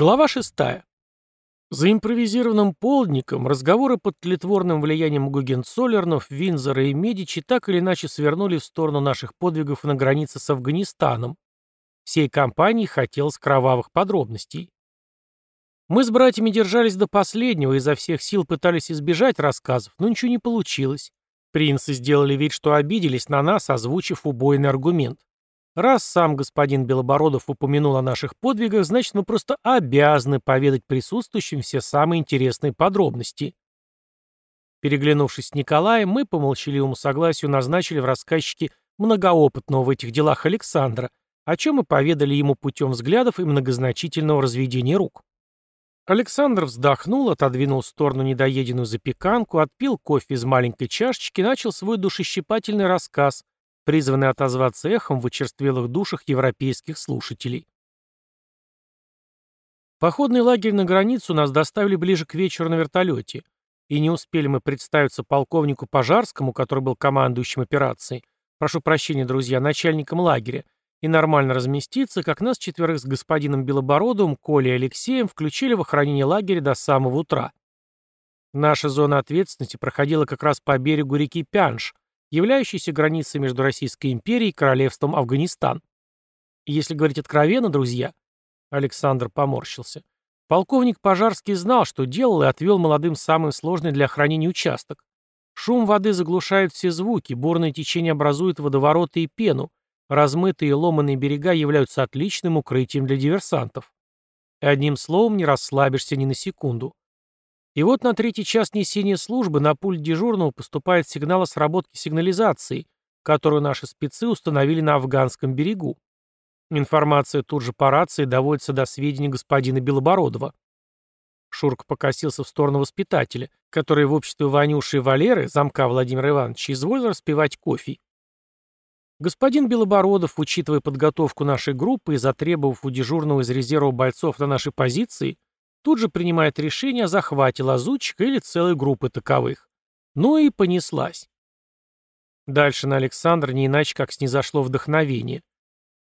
Глава шестая. За импровизированным полдником разговоры под тлетворным влиянием Гугенцоллернов, Винзора и Медичи так или иначе свернули в сторону наших подвигов на границе с Афганистаном. Всей компании хотелось кровавых подробностей. Мы с братьями держались до последнего и изо всех сил пытались избежать рассказов, но ничего не получилось. Принцы сделали вид, что обиделись на нас, озвучив убойный аргумент. Раз сам господин Белобородов упомянул о наших подвигах, значит, мы просто обязаны поведать присутствующим все самые интересные подробности. Переглянувшись с Николаем, мы по молчаливому согласию назначили в рассказчике многоопытного в этих делах Александра, о чем мы поведали ему путем взглядов и многозначительного разведения рук. Александр вздохнул, отодвинул в сторону недоеденную запеканку, отпил кофе из маленькой чашечки и начал свой душещипательный рассказ, призванный отозваться эхом в очерствелых душах европейских слушателей. Походный лагерь на границу нас доставили ближе к вечеру на вертолете, и не успели мы представиться полковнику Пожарскому, который был командующим операцией, прошу прощения, друзья, начальником лагеря, и нормально разместиться, как нас четверых с господином Белобородовым, Колей и Алексеем включили в охранение лагеря до самого утра. Наша зона ответственности проходила как раз по берегу реки Пянш, являющейся границей между Российской империей и королевством Афганистан. Если говорить откровенно, друзья, Александр поморщился, полковник Пожарский знал, что делал и отвел молодым самый сложный для охранения участок. Шум воды заглушает все звуки, бурное течение образует водовороты и пену, размытые и ломаные берега являются отличным укрытием для диверсантов. Одним словом не расслабишься ни на секунду. И вот на третий час несения службы на пульт дежурного поступает сигнал о сработке сигнализации, которую наши спецы установили на афганском берегу. Информация тут же по рации доводится до сведения господина Белобородова. Шурка покосился в сторону воспитателя, который в обществе Ванюши и Валеры, замка Владимира Ивановича, изволил распивать кофе. Господин Белобородов, учитывая подготовку нашей группы и затребовав у дежурного из резерва бойцов на нашей позиции, тут же принимает решение о захвате лазутчика или целой группы таковых. Ну и понеслась. Дальше на Александра не иначе как снизошло вдохновение.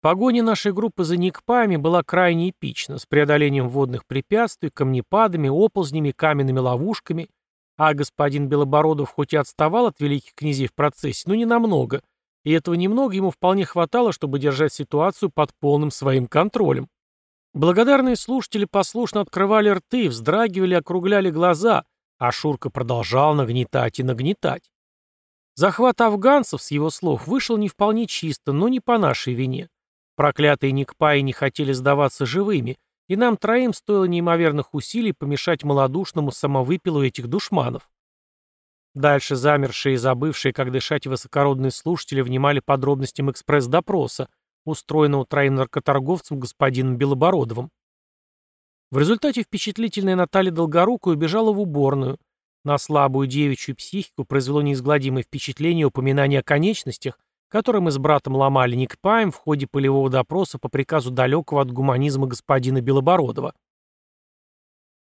Погоня нашей группы за Никпами была крайне эпична, с преодолением водных препятствий, камнепадами, оползнями, каменными ловушками, а господин Белобородов хоть и отставал от великих князей в процессе, но не намного, и этого немного ему вполне хватало, чтобы держать ситуацию под полным своим контролем. Благодарные слушатели послушно открывали рты, вздрагивали, округляли глаза, а Шурка продолжал нагнетать и нагнетать. Захват афганцев, с его слов, вышел не вполне чисто, но не по нашей вине. Проклятые Никпаи не хотели сдаваться живыми, и нам троим стоило неимоверных усилий помешать малодушному самовыпилу этих душманов. Дальше замершие и забывшие, как дышать высокородные слушатели внимали подробностям экспресс-допроса, устроенного троим наркоторговцем господином Белобородовым. В результате впечатлительная Наталья Долгорукая убежала в уборную. На слабую девичью психику произвело неизгладимое впечатление упоминания о конечностях, которые мы с братом ломали Никпаем в ходе полевого допроса по приказу далекого от гуманизма господина Белобородова.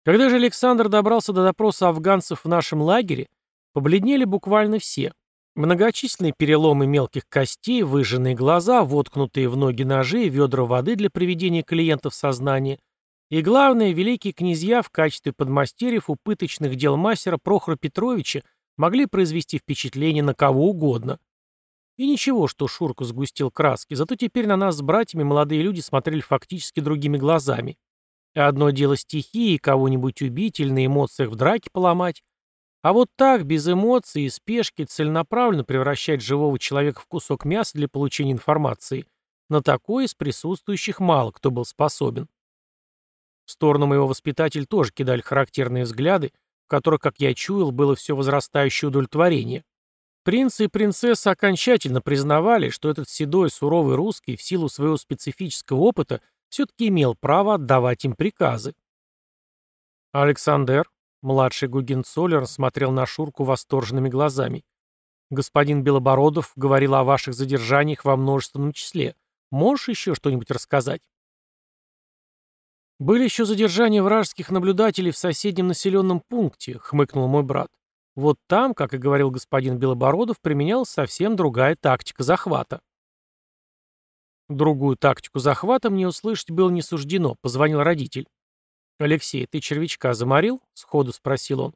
Когда же Александр добрался до допроса афганцев в нашем лагере, побледнели буквально все, Многочисленные переломы мелких костей, выжженные глаза, воткнутые в ноги ножи, ведра воды для приведения клиентов в сознание. И главное, великие князья в качестве подмастерьев у пыточных дел мастера Прохора Петровича могли произвести впечатление на кого угодно. И ничего, что Шурка сгустил краски, зато теперь на нас с братьями молодые люди смотрели фактически другими глазами. И одно дело стихии, кого-нибудь убить или на эмоциях в драке поломать, а вот так, без эмоций и спешки, целенаправленно превращать живого человека в кусок мяса для получения информации, на такое из присутствующих мало кто был способен. В сторону моего воспитатель тоже кидали характерные взгляды, в которых, как я чуял, было все возрастающее удовлетворение. Принцы и принцессы окончательно признавали, что этот седой, суровый русский в силу своего специфического опыта все-таки имел право отдавать им приказы. «Александр», Младший Гугенцоллер смотрел на Шурку восторженными глазами. «Господин Белобородов говорил о ваших задержаниях во множественном числе. Можешь еще что-нибудь рассказать?» «Были еще задержания вражеских наблюдателей в соседнем населенном пункте», — хмыкнул мой брат. «Вот там, как и говорил господин Белобородов, применялась совсем другая тактика захвата». Другую тактику захвата мне услышать было не суждено, позвонил родитель. «Алексей, ты червячка заморил?» — сходу спросил он.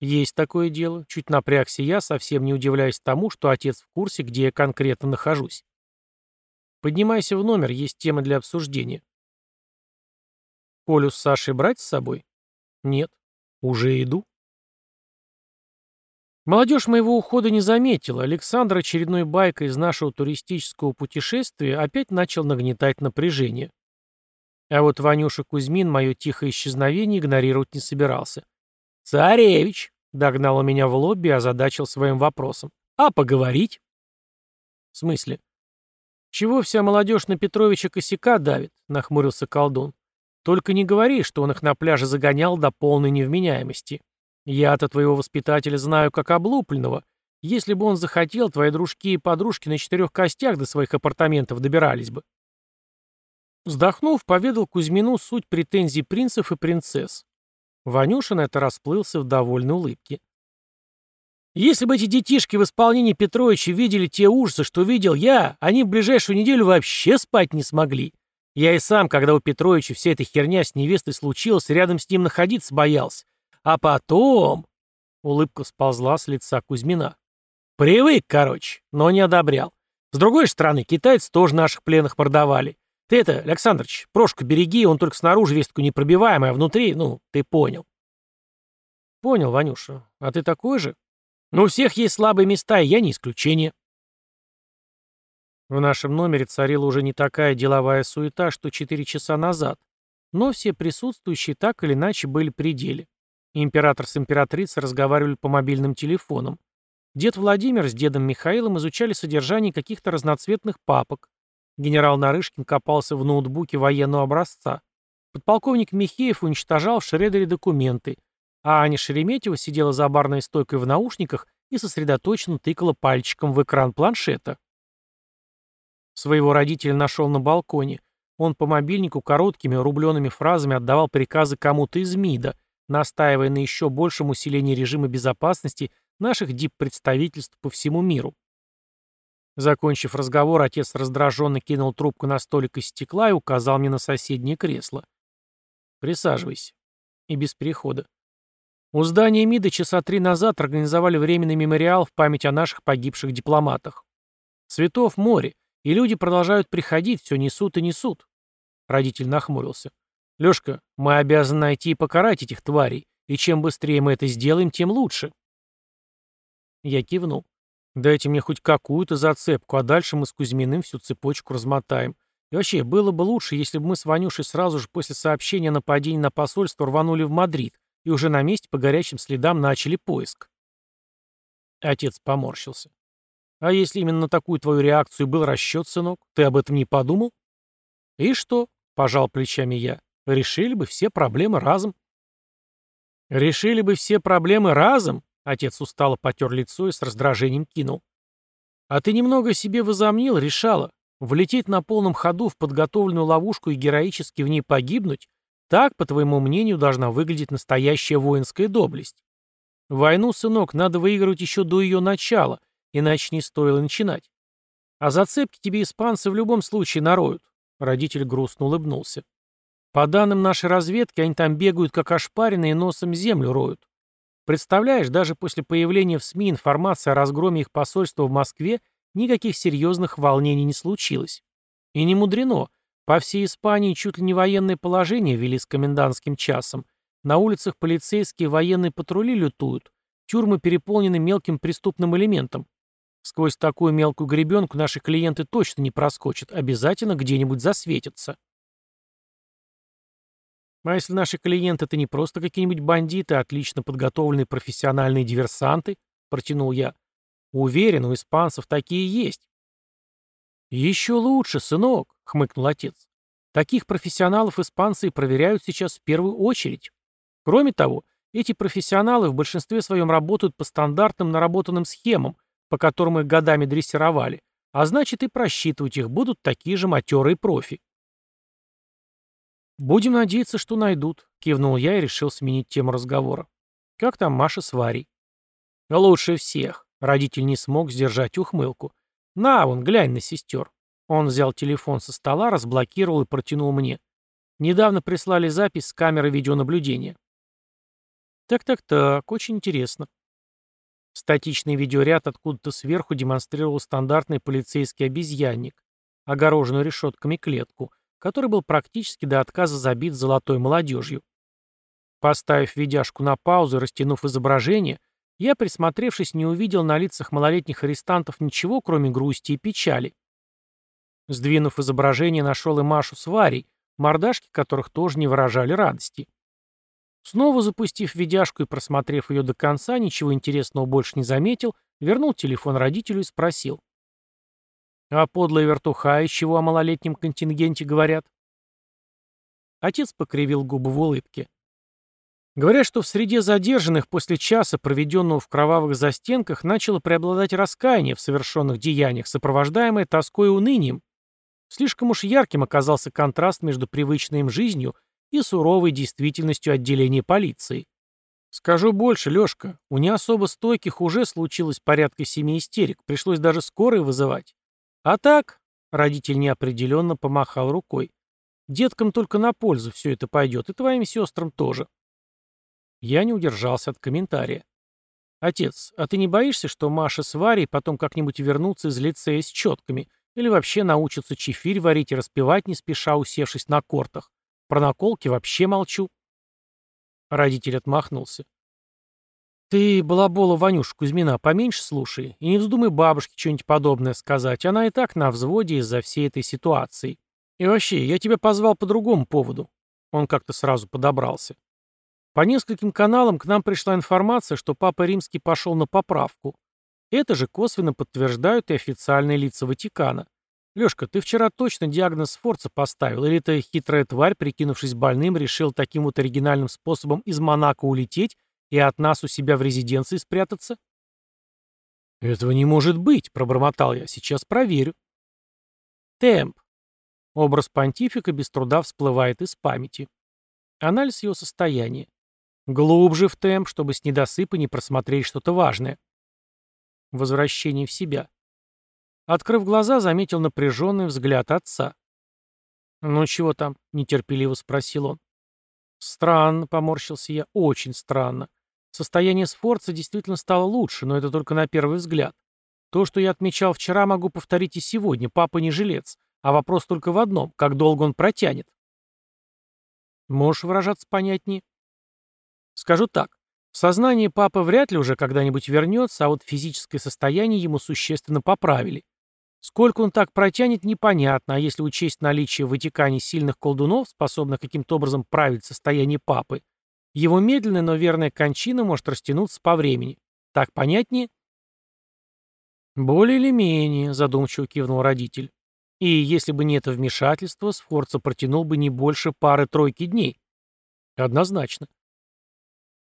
«Есть такое дело», — чуть напрягся я, совсем не удивляясь тому, что отец в курсе, где я конкретно нахожусь. «Поднимайся в номер, есть темы для обсуждения». «Колю с Сашей брать с собой?» «Нет». «Уже иду». Молодежь моего ухода не заметила. Александр очередной байкой из нашего туристического путешествия опять начал нагнетать напряжение. А вот Ванюша Кузьмин мое тихое исчезновение игнорировать не собирался. «Царевич!» — догнал у меня в лобби и озадачил своим вопросом. «А поговорить?» «В смысле?» «Чего вся молодежь на Петровича косяка давит?» — нахмурился колдун. «Только не говори, что он их на пляже загонял до полной невменяемости. Я-то твоего воспитателя знаю как облупленного. Если бы он захотел, твои дружки и подружки на четырех костях до своих апартаментов добирались бы». Вздохнув, поведал Кузьмину суть претензий принцев и принцесс. Ванюша на это расплылся в довольной улыбке. «Если бы эти детишки в исполнении Петровича видели те ужасы, что видел я, они в ближайшую неделю вообще спать не смогли. Я и сам, когда у Петровича вся эта херня с невестой случилась, рядом с ним находиться боялся. А потом...» Улыбка сползла с лица Кузьмина. «Привык, короче, но не одобрял. С другой стороны, китайцы тоже наших пленных продавали. Ты это, Александрович, Прошку береги, он только снаружи весь такой непробиваемый, а внутри, ну, ты понял. Понял, Ванюша. А ты такой же? Ну, у всех есть слабые места, и я не исключение. В нашем номере царила уже не такая деловая суета, что четыре часа назад, но все присутствующие так или иначе были при деле. Император с императрицей разговаривали по мобильным телефонам. Дед Владимир с дедом Михаилом изучали содержание каких-то разноцветных папок, Генерал Нарышкин копался в ноутбуке военного образца. Подполковник Михеев уничтожал в шредере документы, а Аня Шереметьева сидела за барной стойкой в наушниках и сосредоточенно тыкала пальчиком в экран планшета. Своего родителя нашел на балконе. Он по мобильнику короткими рубленными фразами отдавал приказы кому-то из МИДа, настаивая на еще большем усилении режима безопасности наших дип-представительств по всему миру. Закончив разговор, отец раздраженно кинул трубку на столик из стекла и указал мне на соседнее кресло. «Присаживайся». И без перехода. У здания МИДа часа три назад организовали временный мемориал в память о наших погибших дипломатах. Цветов море, и люди продолжают приходить, все несут и несут. Родитель нахмурился. «Лешка, мы обязаны найти и покарать этих тварей, и чем быстрее мы это сделаем, тем лучше». Я кивнул. Дайте мне хоть какую-то зацепку, а дальше мы с Кузьминым всю цепочку размотаем. И вообще, было бы лучше, если бы мы с Ванюшей сразу же после сообщения о нападении на посольство рванули в Мадрид и уже на месте по горячим следам начали поиск. Отец поморщился. А если именно на такую твою реакцию был расчет, сынок, ты об этом не подумал? И что? Пожал плечами я. Решили бы все проблемы разом. Решили бы все проблемы разом? Отец устало потер лицо и с раздражением кинул. «А ты немного себе возомнил, решала. Влететь на полном ходу в подготовленную ловушку и героически в ней погибнуть? Так, по твоему мнению, должна выглядеть настоящая воинская доблесть. Войну, сынок, надо выигрывать еще до ее начала, иначе не стоило начинать. А зацепки тебе испанцы в любом случае нароют». Родитель грустно улыбнулся. «По данным нашей разведки, они там бегают, как ошпаренные, носом землю роют. Представляешь, даже после появления в СМИ информации о разгроме их посольства в Москве никаких серьезных волнений не случилось. И не мудрено. По всей Испании чуть ли не военное положение ввели с комендантским часом. На улицах полицейские военные патрули лютуют. Тюрьмы переполнены мелким преступным элементом. Сквозь такую мелкую гребенку наши клиенты точно не проскочат, обязательно где-нибудь засветятся. А если наши клиенты это не просто какие-нибудь бандиты, а отлично подготовленные профессиональные диверсанты, протянул я. Уверен, у испанцев такие есть. Еще лучше, сынок, хмыкнул отец. Таких профессионалов испанцы проверяют сейчас в первую очередь. Кроме того, эти профессионалы в большинстве своем работают по стандартным наработанным схемам, по которым их годами дрессировали, а значит и просчитывать их будут такие же матерые профи. «Будем надеяться, что найдут», — кивнул я и решил сменить тему разговора. «Как там Маша с Варей?» «Лучше всех», — родитель не смог сдержать ухмылку. «На, вон, глянь на сестер». Он взял телефон со стола, разблокировал и протянул мне. Недавно прислали запись с камеры видеонаблюдения. Так-так-так, очень интересно. Статичный видеоряд откуда-то сверху демонстрировал стандартный полицейский обезьянник, огороженную решетками клетку, который был практически до отказа забит золотой молодежью. Поставив видяшку на паузу и растянув изображение, я, присмотревшись, не увидел на лицах малолетних арестантов ничего, кроме грусти и печали. Сдвинув изображение, нашел и Машу с Варей, мордашки которых тоже не выражали радости. Снова запустив видяшку и просмотрев ее до конца, ничего интересного больше не заметил, вернул телефон родителю и спросил. «А подлые вертуха из чего о малолетнем контингенте говорят?» Отец покривил губы в улыбке. Говорят, что в среде задержанных после часа, проведенного в кровавых застенках, начало преобладать раскаяние в совершенных деяниях, сопровождаемое тоской и унынием. Слишком уж ярким оказался контраст между привычной им жизнью и суровой действительностью отделения полиции. Скажу больше, Лёшка, у не особо стойких уже случилось порядка семи истерик, пришлось даже скорой вызывать. А так, родитель неопределенно помахал рукой. Деткам только на пользу все это пойдет, и твоим сестрам тоже. Я не удержался от комментария. «Отец, а ты не боишься, что Маша с Варей потом как-нибудь вернутся из лицея с четками, или вообще научатся чефирь варить и распевать не спеша, усевшись на кортах? Про наколки вообще молчу. Родитель отмахнулся. Ты, балабола Ванюша Кузьмина, поменьше слушай, и не вздумай бабушке что-нибудь подобное сказать, она и так на взводе из-за всей этой ситуации. И вообще, я тебя позвал по другому поводу. Он как-то сразу подобрался. По нескольким каналам к нам пришла информация, что Папа Римский пошел на поправку. Это же косвенно подтверждают и официальные лица Ватикана. Лёшка, ты вчера точно диагноз Сфорца поставил, или эта хитрая тварь, прикинувшись больным, решил таким вот оригинальным способом из Монако улететь и от нас у себя в резиденции спрятаться? Этого не может быть, пробормотал я. Сейчас проверю. Темп. Образ понтифика без труда всплывает из памяти. Анализ его состояния. Глубже в темп, чтобы с недосыпа не просмотреть что-то важное. Возвращение в себя. Открыв глаза, заметил напряженный взгляд отца. «Ну чего там?» — нетерпеливо спросил он. «Странно», — поморщился я, — «очень странно. Состояние Сфорца действительно стало лучше, но это только на первый взгляд. То, что я отмечал вчера, могу повторить и сегодня. Папа не жилец. А вопрос только в одном — как долго он протянет?» «Можешь выражаться понятнее?» «Скажу так. В сознании папа вряд ли уже когда-нибудь вернется, а вот физическое состояние ему существенно поправили. Сколько он так протянет, непонятно, а если учесть наличие в Ватикане сильных колдунов, способных каким-то образом править состояние папы, его медленная, но верная кончина может растянуться по времени. Так понятнее? Более или менее, задумчиво кивнул родитель. И если бы не это вмешательство, Сфорца протянул бы не больше пары-тройки дней. Однозначно.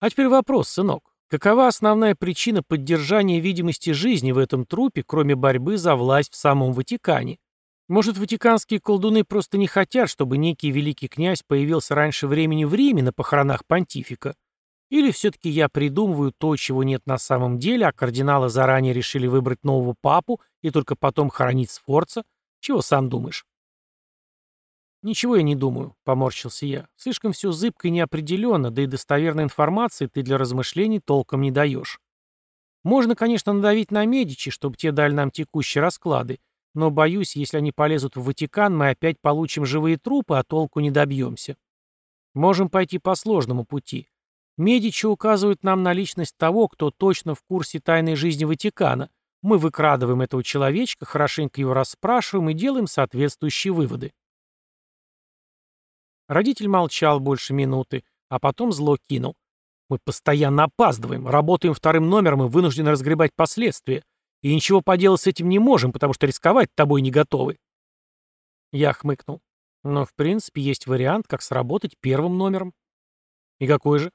А теперь вопрос, сынок. Какова основная причина поддержания видимости жизни в этом трупе, кроме борьбы за власть в самом Ватикане? Может, ватиканские колдуны просто не хотят, чтобы некий великий князь появился раньше времени в Риме на похоронах понтифика? Или все-таки я придумываю то, чего нет на самом деле, а кардиналы заранее решили выбрать нового папу и только потом хоронить Сфорца? Чего сам думаешь? «Ничего я не думаю», — поморщился я. «Слишком все зыбко и неопределенно, да и достоверной информации ты для размышлений толком не даешь. Можно, конечно, надавить на Медичи, чтобы те дали нам текущие расклады, но, боюсь, если они полезут в Ватикан, мы опять получим живые трупы, а толку не добьемся. Можем пойти по сложному пути. Медичи указывают нам на личность того, кто точно в курсе тайной жизни Ватикана. Мы выкрадываем этого человечка, хорошенько его расспрашиваем и делаем соответствующие выводы. Родитель молчал больше минуты, а потом зло кинул. «Мы постоянно опаздываем, работаем вторым номером и вынуждены разгребать последствия. И ничего поделать с этим не можем, потому что рисковать тобой не готовы». Я хмыкнул. Но, в принципе, есть вариант, как сработать первым номером. И какой же?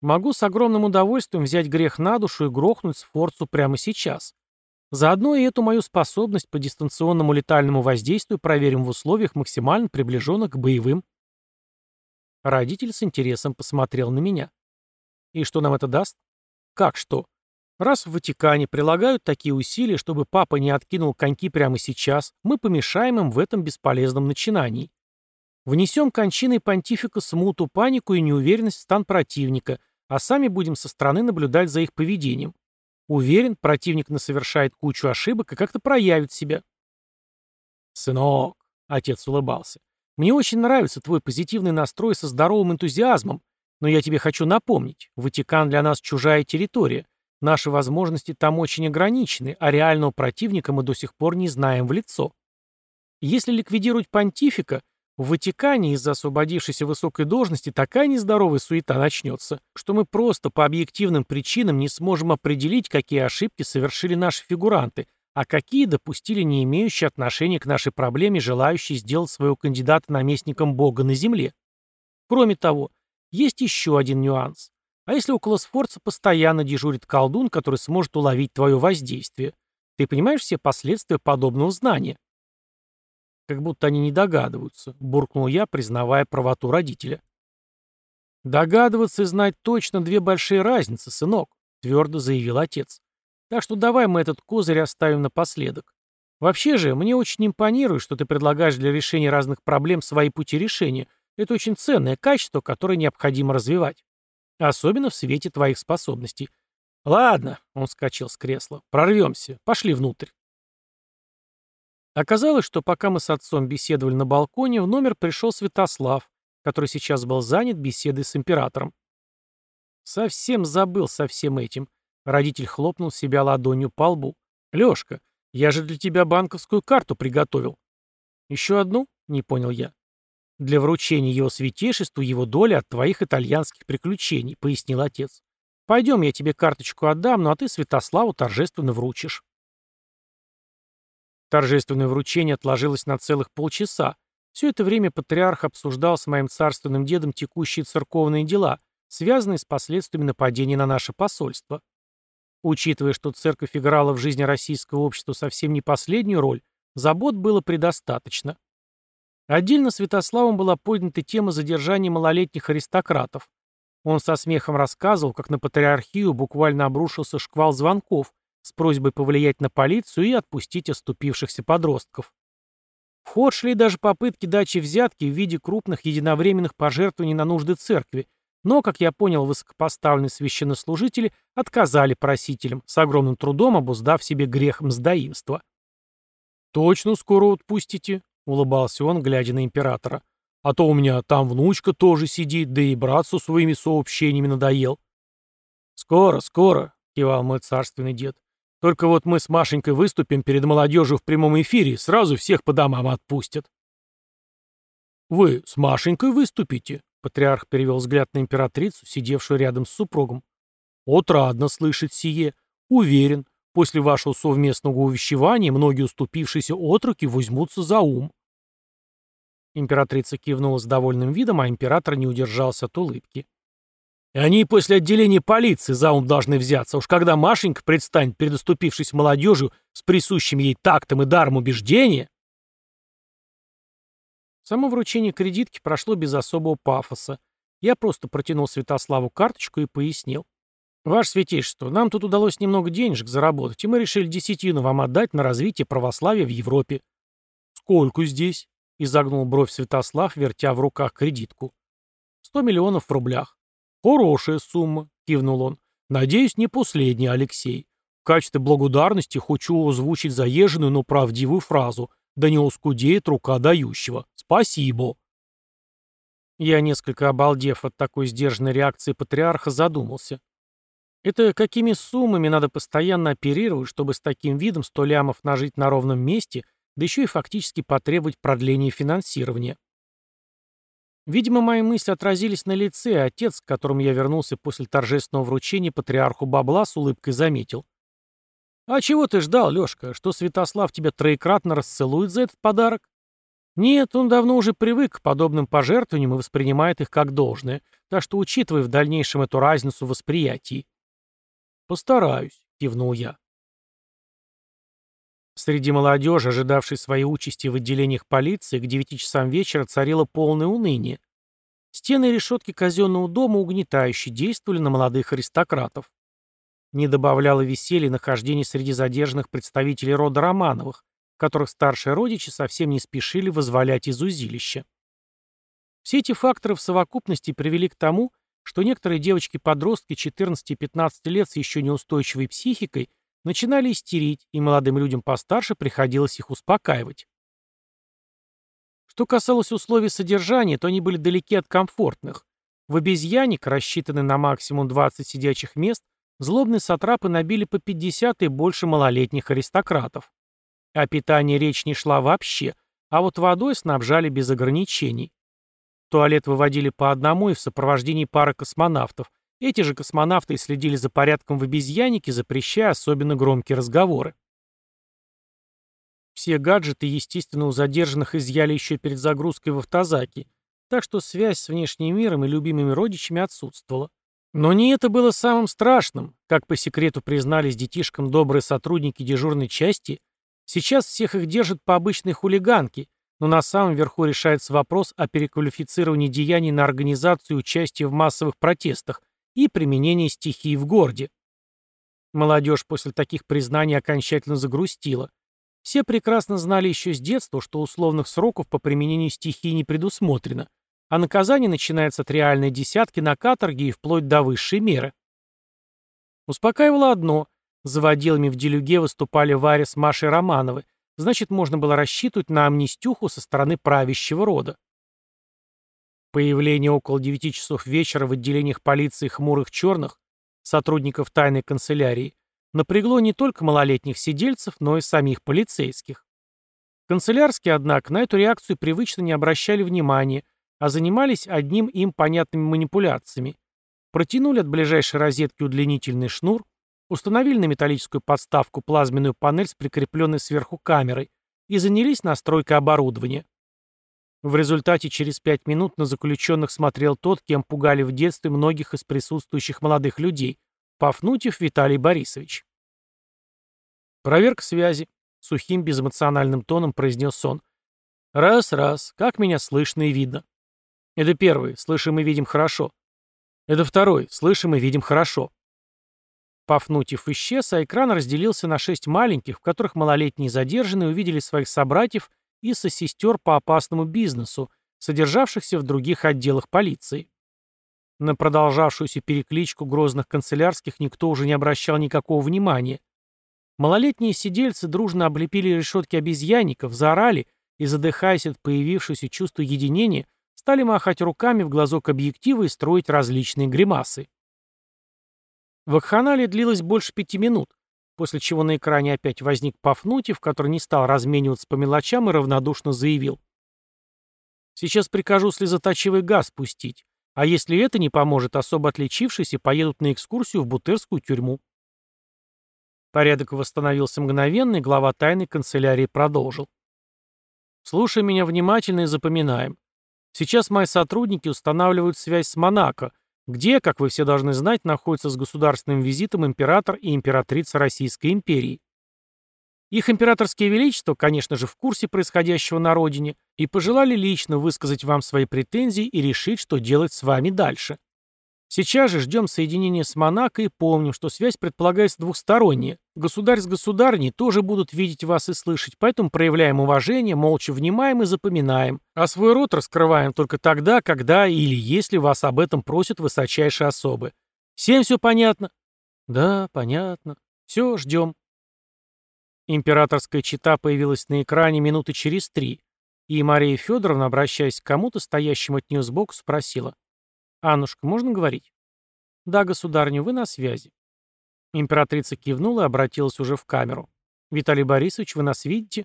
Могу с огромным удовольствием взять грех на душу и грохнуть Сфорцу прямо сейчас. Заодно и эту мою способность по дистанционному летальному воздействию проверим в условиях, максимально приближенных к боевым. Родитель с интересом посмотрел на меня. И что нам это даст? Как что? Раз в Ватикане прилагают такие усилия, чтобы папа не откинул коньки прямо сейчас, мы помешаем им в этом бесполезном начинании. Внесем кончиной понтифика смуту, панику и неуверенность в стан противника, а сами будем со стороны наблюдать за их поведением. Уверен, противник насовершает кучу ошибок и как-то проявит себя. «Сынок», — отец улыбался, — «мне очень нравится твой позитивный настрой со здоровым энтузиазмом, но я тебе хочу напомнить, Ватикан для нас чужая территория, наши возможности там очень ограничены, а реального противника мы до сих пор не знаем в лицо. Если ликвидировать понтифика, в Ватикане из-за освободившейся высокой должности такая нездоровая суета начнется, что мы просто по объективным причинам не сможем определить, какие ошибки совершили наши фигуранты, а какие допустили не имеющие отношения к нашей проблеме, желающие сделать своего кандидата наместником Бога на земле. Кроме того, есть еще один нюанс. А если около Сфорца постоянно дежурит колдун, который сможет уловить твое воздействие? Ты понимаешь все последствия подобного знания? Как будто они не догадываются, буркнул я, признавая правоту родителя. Догадываться и знать точно две большие разницы, сынок, твердо заявил отец. Так что давай мы этот козырь оставим напоследок. Вообще же, мне очень импонирует, что ты предлагаешь для решения разных проблем свои пути решения. Это очень ценное качество, которое необходимо развивать. Особенно в свете твоих способностей. Ладно, он вскочил с кресла. Прорвемся. Пошли внутрь. Оказалось, что пока мы с отцом беседовали на балконе, в номер пришел Святослав, который сейчас был занят беседой с императором. Совсем забыл со всем этим. Родитель хлопнул себя ладонью по лбу. «Лёшка, я же для тебя банковскую карту приготовил». «Еще одну?» — не понял я. «Для вручения его святейшеству его доли от твоих итальянских приключений», — пояснил отец. «Пойдем, я тебе карточку отдам, ну а ты Святославу торжественно вручишь». Торжественное вручение отложилось на целых полчаса. Все это время патриарх обсуждал с моим царственным дедом текущие церковные дела, связанные с последствиями нападения на наше посольство. Учитывая, что церковь играла в жизни российского общества совсем не последнюю роль, забот было предостаточно. Отдельно Святославом была поднята тема задержания малолетних аристократов. Он со смехом рассказывал, как на патриархию буквально обрушился шквал звонков, с просьбой повлиять на полицию и отпустить оступившихся подростков. В ход шли даже попытки дачи взятки в виде крупных единовременных пожертвований на нужды церкви, но, как я понял, высокопоставленные священнослужители отказали просителям, с огромным трудом обуздав себе грех мздоимства. «Точно скоро отпустите?» — улыбался он, глядя на императора. «А то у меня там внучка тоже сидит, да и брат со своими сообщениями надоел». «Скоро, скоро», — кивал мой царственный дед. Только вот мы с Машенькой выступим перед молодежью в прямом эфире, сразу всех по домам отпустят. «Вы с Машенькой выступите?» — патриарх перевел взгляд на императрицу, сидевшую рядом с супругом. «Отрадно слышать сие. Уверен, после вашего совместного увещевания многие уступившиеся отроки возьмутся за ум». Императрица кивнула с довольным видом, а император не удержался от улыбки. И они после отделения полиции за ум должны взяться. Уж когда Машенька предстанет перед уступившись молодежью с присущим ей тактом и даром убеждения... Само вручение кредитки прошло без особого пафоса. Я просто протянул Святославу карточку и пояснил. «Ваше святейшество, нам тут удалось немного денежек заработать, и мы решили десятину вам отдать на развитие православия в Европе». «Сколько здесь?» — изогнул бровь Святослав, вертя в руках кредитку. «Сто миллионов в рублях». «Хорошая сумма», — кивнул он. «Надеюсь, не последняя, Алексей. В качестве благодарности хочу озвучить заезженную, но правдивую фразу. Да не ускудеет рука дающего. Спасибо». Я, несколько обалдев от такой сдержанной реакции патриарха, задумался. Это какими суммами надо постоянно оперировать, чтобы с таким видом сто лямов нажить на ровном месте, да еще и фактически потребовать продления финансирования? Видимо, мои мысли отразились на лице, а отец, к которому я вернулся после торжественного вручения патриарху бабла, с улыбкой заметил. «А чего ты ждал, Лёшка, что Святослав тебя троекратно расцелует за этот подарок?» «Нет, он давно уже привык к подобным пожертвованиям и воспринимает их как должное, так что учитывай в дальнейшем эту разницу в восприятии». «Постараюсь», — кивнул я. Среди молодежи, ожидавшей своей участи в отделениях полиции, к девяти часам вечера царило полное уныние. Стены и решетки казенного дома угнетающе действовали на молодых аристократов. Не добавляло веселья нахождение среди задержанных представителей рода Романовых, которых старшие родичи совсем не спешили возволять из узилища. Все эти факторы в совокупности привели к тому, что некоторые девочки-подростки 14-15 лет с еще неустойчивой психикой начинали истерить, и молодым людям постарше приходилось их успокаивать. Что касалось условий содержания, то они были далеки от комфортных. В обезьянник, рассчитанный на максимум 20 сидячих мест, злобные сатрапы набили по 50 и больше малолетних аристократов. О питании речь не шла вообще, а вот водой снабжали без ограничений. Туалет выводили по одному и в сопровождении пары космонавтов. Эти же космонавты следили за порядком в обезьяннике, запрещая особенно громкие разговоры. Все гаджеты, естественно, у задержанных изъяли еще перед загрузкой в автозаки, так что связь с внешним миром и любимыми родичами отсутствовала. Но не это было самым страшным. Как по секрету признались детишкам добрые сотрудники дежурной части, сейчас всех их держат по обычной хулиганке, но на самом верху решается вопрос о переквалифицировании деяний на организацию участия в массовых протестах и применении стихии в городе. Молодежь после таких признаний окончательно загрустила. Все прекрасно знали еще с детства, что условных сроков по применению стихии не предусмотрено, а наказание начинается от реальной десятки на каторге и вплоть до высшей меры. Успокаивало одно – заводилами в делюге выступали Варя с Машей Романовой, значит, можно было рассчитывать на амнистюху со стороны правящего рода. Появление около 9 часов вечера в отделениях полиции хмурых черных, сотрудников тайной канцелярии, напрягло не только малолетних сидельцев, но и самих полицейских. Канцелярские, однако, на эту реакцию привычно не обращали внимания, а занимались одним им понятными манипуляциями. Протянули от ближайшей розетки удлинительный шнур, установили на металлическую подставку плазменную панель с прикрепленной сверху камерой и занялись настройкой оборудования. В результате через пять минут на заключенных смотрел тот, кем пугали в детстве многих из присутствующих молодых людей – Пафнутьев Виталий Борисович. «Проверка связи», — сухим безэмоциональным тоном произнес он. «Раз, раз, как меня слышно и видно?» Это первый, слышим и видим хорошо. Это второй, слышим и видим хорошо. Пафнутьев исчез, а экран разделился на шесть маленьких, в которых малолетние задержанные увидели своих собратьев и сестер по опасному бизнесу, содержавшихся в других отделах полиции. На продолжавшуюся перекличку грозных канцелярских никто уже не обращал никакого внимания. Малолетние сидельцы дружно облепили решетки обезьянников, заорали и, задыхаясь от появившегося чувства единения, стали махать руками в глазок объектива и строить различные гримасы. Вакханалия длилась больше пяти минут, после чего на экране опять возник Пафнутьев, который не стал размениваться по мелочам и равнодушно заявил. «Сейчас прикажу слезоточивый газ пустить, а если это не поможет, особо отличившиеся поедут на экскурсию в Бутырскую тюрьму». Порядок восстановился мгновенно, и глава тайной канцелярии продолжил. «Слушай меня внимательно и запоминаем. Сейчас мои сотрудники устанавливают связь с Монако, где, как вы все должны знать, находится с государственным визитом император и императрица Российской империи. Их императорские величества, конечно же, в курсе происходящего на родине и пожелали лично высказать вам свои претензии и решить, что делать с вами дальше. Сейчас же ждем соединения с Монако и помним, что связь предполагается двухсторонняя. Государь с государней тоже будут видеть вас и слышать, поэтому проявляем уважение, молча внимаем и запоминаем. А свой рот раскрываем только тогда, когда или если вас об этом просят высочайшие особы. Всем все понятно? Да, понятно. Все, ждем. Императорская чита появилась на экране минуты через три, и Мария Федоровна, обращаясь к кому-то, стоящему от нее сбоку, спросила. «Аннушка, можно говорить?» «Да, государня, вы на связи». Императрица кивнула и обратилась уже в камеру. «Виталий Борисович, вы нас видите?»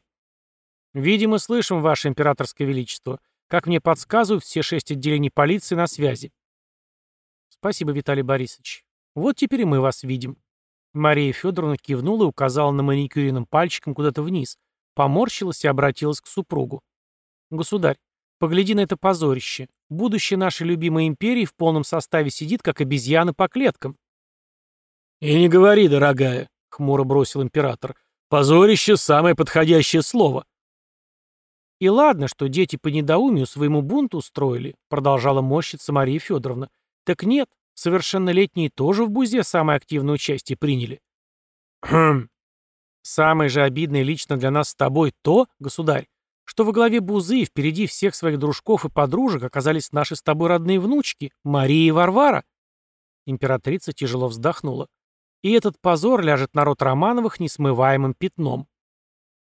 «Видим и слышим, Ваше Императорское Величество. Как мне подсказывают, все шесть отделений полиции на связи». «Спасибо, Виталий Борисович. Вот теперь и мы вас видим». Мария Федоровна кивнула и указала на маникюренным пальчиком куда-то вниз, поморщилась и обратилась к супругу. «Государь, Погляди на это позорище. Будущее нашей любимой империи в полном составе сидит, как обезьяны по клеткам. «И не говори, дорогая», — хмуро бросил император. «Позорище — самое подходящее слово». «И ладно, что дети по недоумию своему бунту устроили», — продолжала мощица Мария Федоровна. «Так нет, совершеннолетние тоже в бузе самое активное участие приняли». «Хм. Самое же обидное лично для нас с тобой то, государь, что во главе Бузы и впереди всех своих дружков и подружек оказались наши с тобой родные внучки, Мария и Варвара?» Императрица тяжело вздохнула. «И этот позор ляжет на род Романовых несмываемым пятном».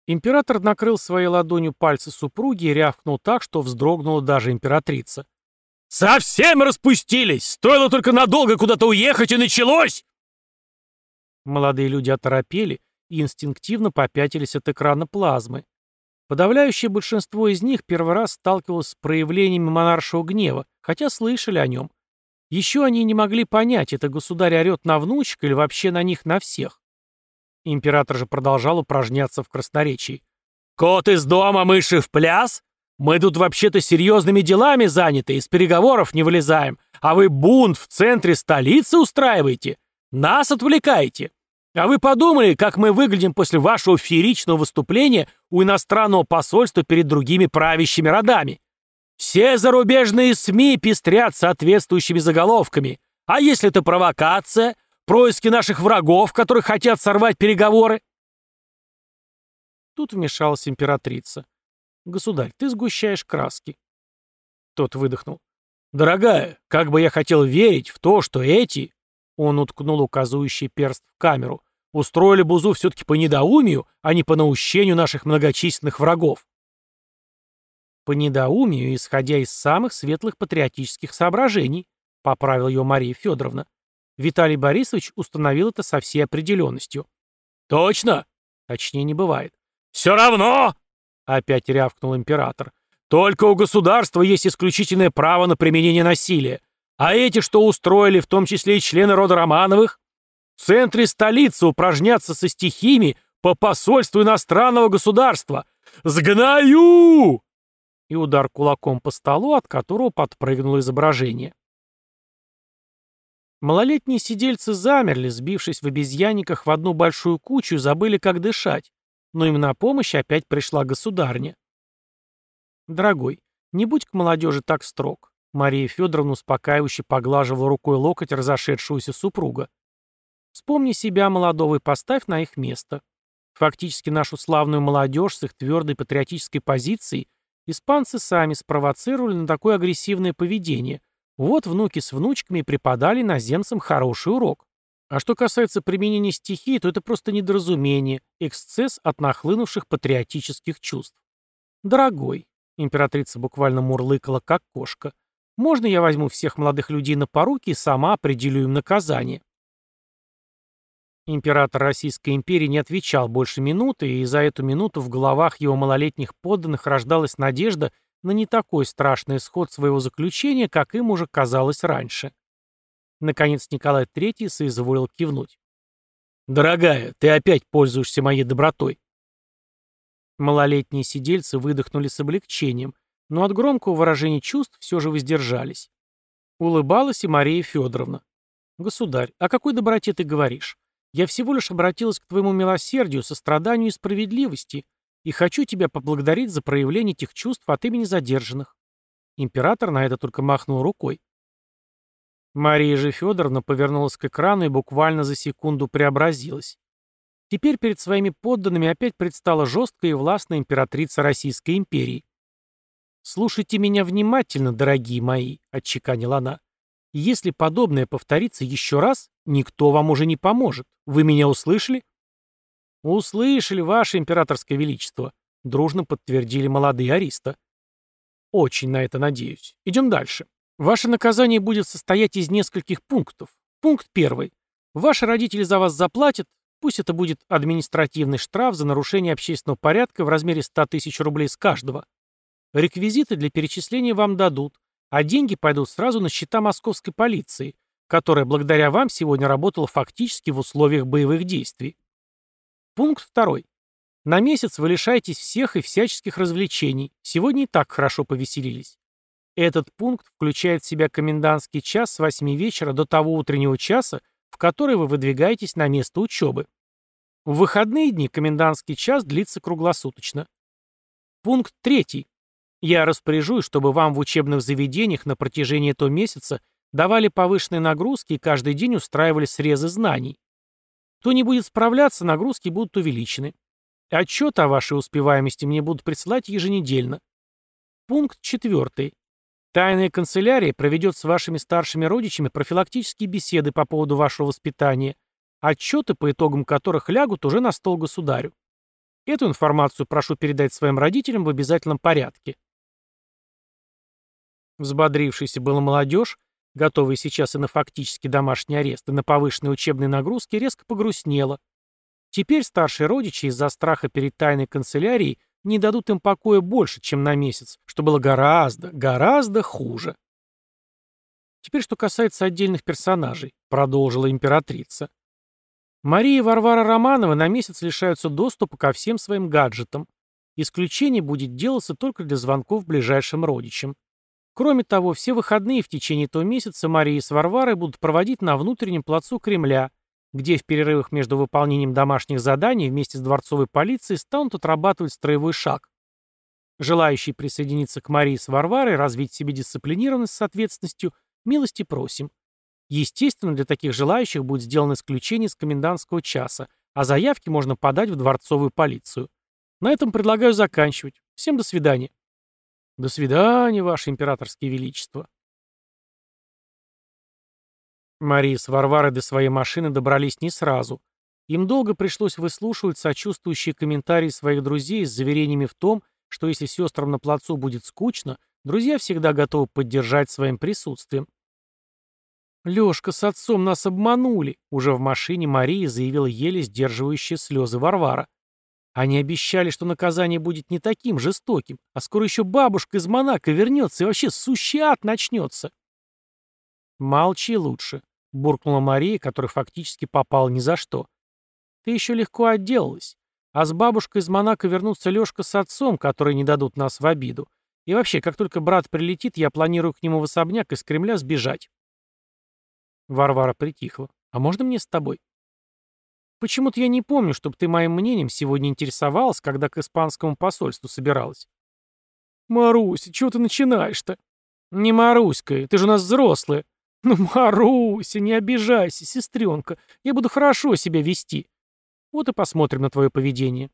Император накрыл своей ладонью пальцы супруги и рявкнул так, что вздрогнула даже императрица. «Совсем распустились! Стоило только надолго куда-то уехать, и началось!» Молодые люди оторопели и инстинктивно попятились от экрана плазмы. Подавляющее большинство из них первый раз сталкивалось с проявлениями монаршего гнева, хотя слышали о нем. Еще они не могли понять, это государь орет на внучек или вообще на них на всех. Император же продолжал упражняться в красноречии. «Кот из дома, мыши в пляс? Мы тут вообще-то серьезными делами заняты, из переговоров не вылезаем, а вы бунт в центре столицы устраиваете? Нас отвлекаете? А вы подумали, как мы выглядим после вашего фееричного выступления у иностранного посольства перед другими правящими родами? Все зарубежные СМИ пестрят соответствующими заголовками. А если это провокация? Происки наших врагов, которые хотят сорвать переговоры? Тут вмешалась императрица. «Государь, ты сгущаешь краски». Тот выдохнул. «Дорогая, как бы я хотел верить в то, что эти, он уткнул указывающий перст в камеру. Устроили Бузу все-таки по недоумию, а не по наущению наших многочисленных врагов. По недоумию, исходя из самых светлых патриотических соображений, поправил ее Мария Федоровна. Виталий Борисович установил это со всей определенностью. «Точно?» Точнее не бывает. «Все равно!» Опять рявкнул император. «Только у государства есть исключительное право на применение насилия. А эти, что устроили, в том числе и члены рода Романовых, в центре столицы упражняться со стихиями по посольству иностранного государства. Сгною! И удар кулаком по столу, от которого подпрыгнуло изображение. Малолетние сидельцы замерли, сбившись в обезьянниках в одну большую кучу, забыли, как дышать. Но им на помощь опять пришла государня. «Дорогой, не будь к молодежи так строг. Мария Федоровна успокаивающе поглаживала рукой локоть разошедшегося супруга. «Вспомни себя, молодого, и поставь на их место. Фактически нашу славную молодежь с их твердой патриотической позицией испанцы сами спровоцировали на такое агрессивное поведение. Вот внуки с внучками преподали наземцам хороший урок. А что касается применения стихии, то это просто недоразумение, эксцесс от нахлынувших патриотических чувств. Дорогой, императрица буквально мурлыкала, как кошка, можно я возьму всех молодых людей на поруки и сама определю им наказание?» Император Российской империи не отвечал больше минуты, и за эту минуту в головах его малолетних подданных рождалась надежда на не такой страшный исход своего заключения, как им уже казалось раньше. Наконец Николай III соизволил кивнуть. «Дорогая, ты опять пользуешься моей добротой». Малолетние сидельцы выдохнули с облегчением, но от громкого выражения чувств все же воздержались. Улыбалась и Мария Федоровна. «Государь, о какой доброте ты говоришь? Я всего лишь обратилась к твоему милосердию, состраданию и справедливости, и хочу тебя поблагодарить за проявление этих чувств от имени задержанных». Император на это только махнул рукой. Мария же Федоровна повернулась к экрану и буквально за секунду преобразилась. Теперь перед своими подданными опять предстала жесткая и властная императрица Российской империи. «Слушайте меня внимательно, дорогие мои», — отчеканила она. «Если подобное повторится еще раз, никто вам уже не поможет. Вы меня услышали?» «Услышали, ваше императорское величество», — дружно подтвердили молодые ариста. «Очень на это надеюсь. Идем дальше. Ваше наказание будет состоять из нескольких пунктов. Пункт первый. Ваши родители за вас заплатят, пусть это будет административный штраф за нарушение общественного порядка в размере 100 тысяч рублей с каждого. Реквизиты для перечисления вам дадут, а деньги пойдут сразу на счета московской полиции, которая благодаря вам сегодня работала фактически в условиях боевых действий. Пункт второй. На месяц вы лишаетесь всех и всяческих развлечений. Сегодня и так хорошо повеселились. Этот пункт включает в себя комендантский час с 8 вечера до того утреннего часа, в который вы выдвигаетесь на место учебы. В выходные дни комендантский час длится круглосуточно. Пункт третий. Я распоряжусь, чтобы вам в учебных заведениях на протяжении этого месяца давали повышенные нагрузки и каждый день устраивали срезы знаний. Кто не будет справляться, нагрузки будут увеличены. Отчет о вашей успеваемости мне будут присылать еженедельно. Пункт четвертый. Тайная канцелярия проведет с вашими старшими родичами профилактические беседы по поводу вашего воспитания, отчеты по итогам которых лягут уже на стол государю. Эту информацию прошу передать своим родителям в обязательном порядке. Взбодрившаяся была молодежь, готовая сейчас и на фактический домашний арест, и на повышенные учебные нагрузки, резко погрустнела. Теперь старшие родичи из-за страха перед тайной канцелярией не дадут им покоя больше, чем на месяц, что было гораздо, гораздо хуже. Теперь, что касается отдельных персонажей, продолжила императрица. Мария и Варвара Романовы на месяц лишаются доступа ко всем своим гаджетам. Исключение будет делаться только для звонков ближайшим родичам. Кроме того, все выходные в течение этого месяца Мария с Варварой будут проводить на внутреннем плацу Кремля, где в перерывах между выполнением домашних заданий вместе с дворцовой полицией станут отрабатывать строевой шаг. Желающие присоединиться к Марии с Варварой, развить в себе дисциплинированность с ответственностью, милости просим. Естественно, для таких желающих будет сделано исключение с комендантского часа, а заявки можно подать в дворцовую полицию. На этом предлагаю заканчивать. Всем до свидания. До свидания, Ваше Императорское Величество. Мария с Варварой до своей машины добрались не сразу. Им долго пришлось выслушивать сочувствующие комментарии своих друзей с заверениями в том, что если сестрам на плацу будет скучно, друзья всегда готовы поддержать своим присутствием. «Лёшка с отцом нас обманули», — уже в машине Мария заявила еле сдерживающая слезы Варвара. Они обещали, что наказание будет не таким жестоким, а скоро еще бабушка из Монако вернется и вообще сущий ад начнется. «Молчи лучше», — буркнула Мария, которая фактически попала ни за что. «Ты еще легко отделалась. А с бабушкой из Монако вернутся Лешка с отцом, которые не дадут нас в обиду. И вообще, как только брат прилетит, я планирую к нему в особняк из Кремля сбежать». Варвара притихла. «А можно мне с тобой?» Почему-то я не помню, чтобы ты моим мнением сегодня интересовалась, когда к испанскому посольству собиралась. Маруся, чего ты начинаешь-то? Не Маруська, ты же у нас взрослая. Ну, Маруся, не обижайся, сестренка. Я буду хорошо себя вести. Вот и посмотрим на твое поведение.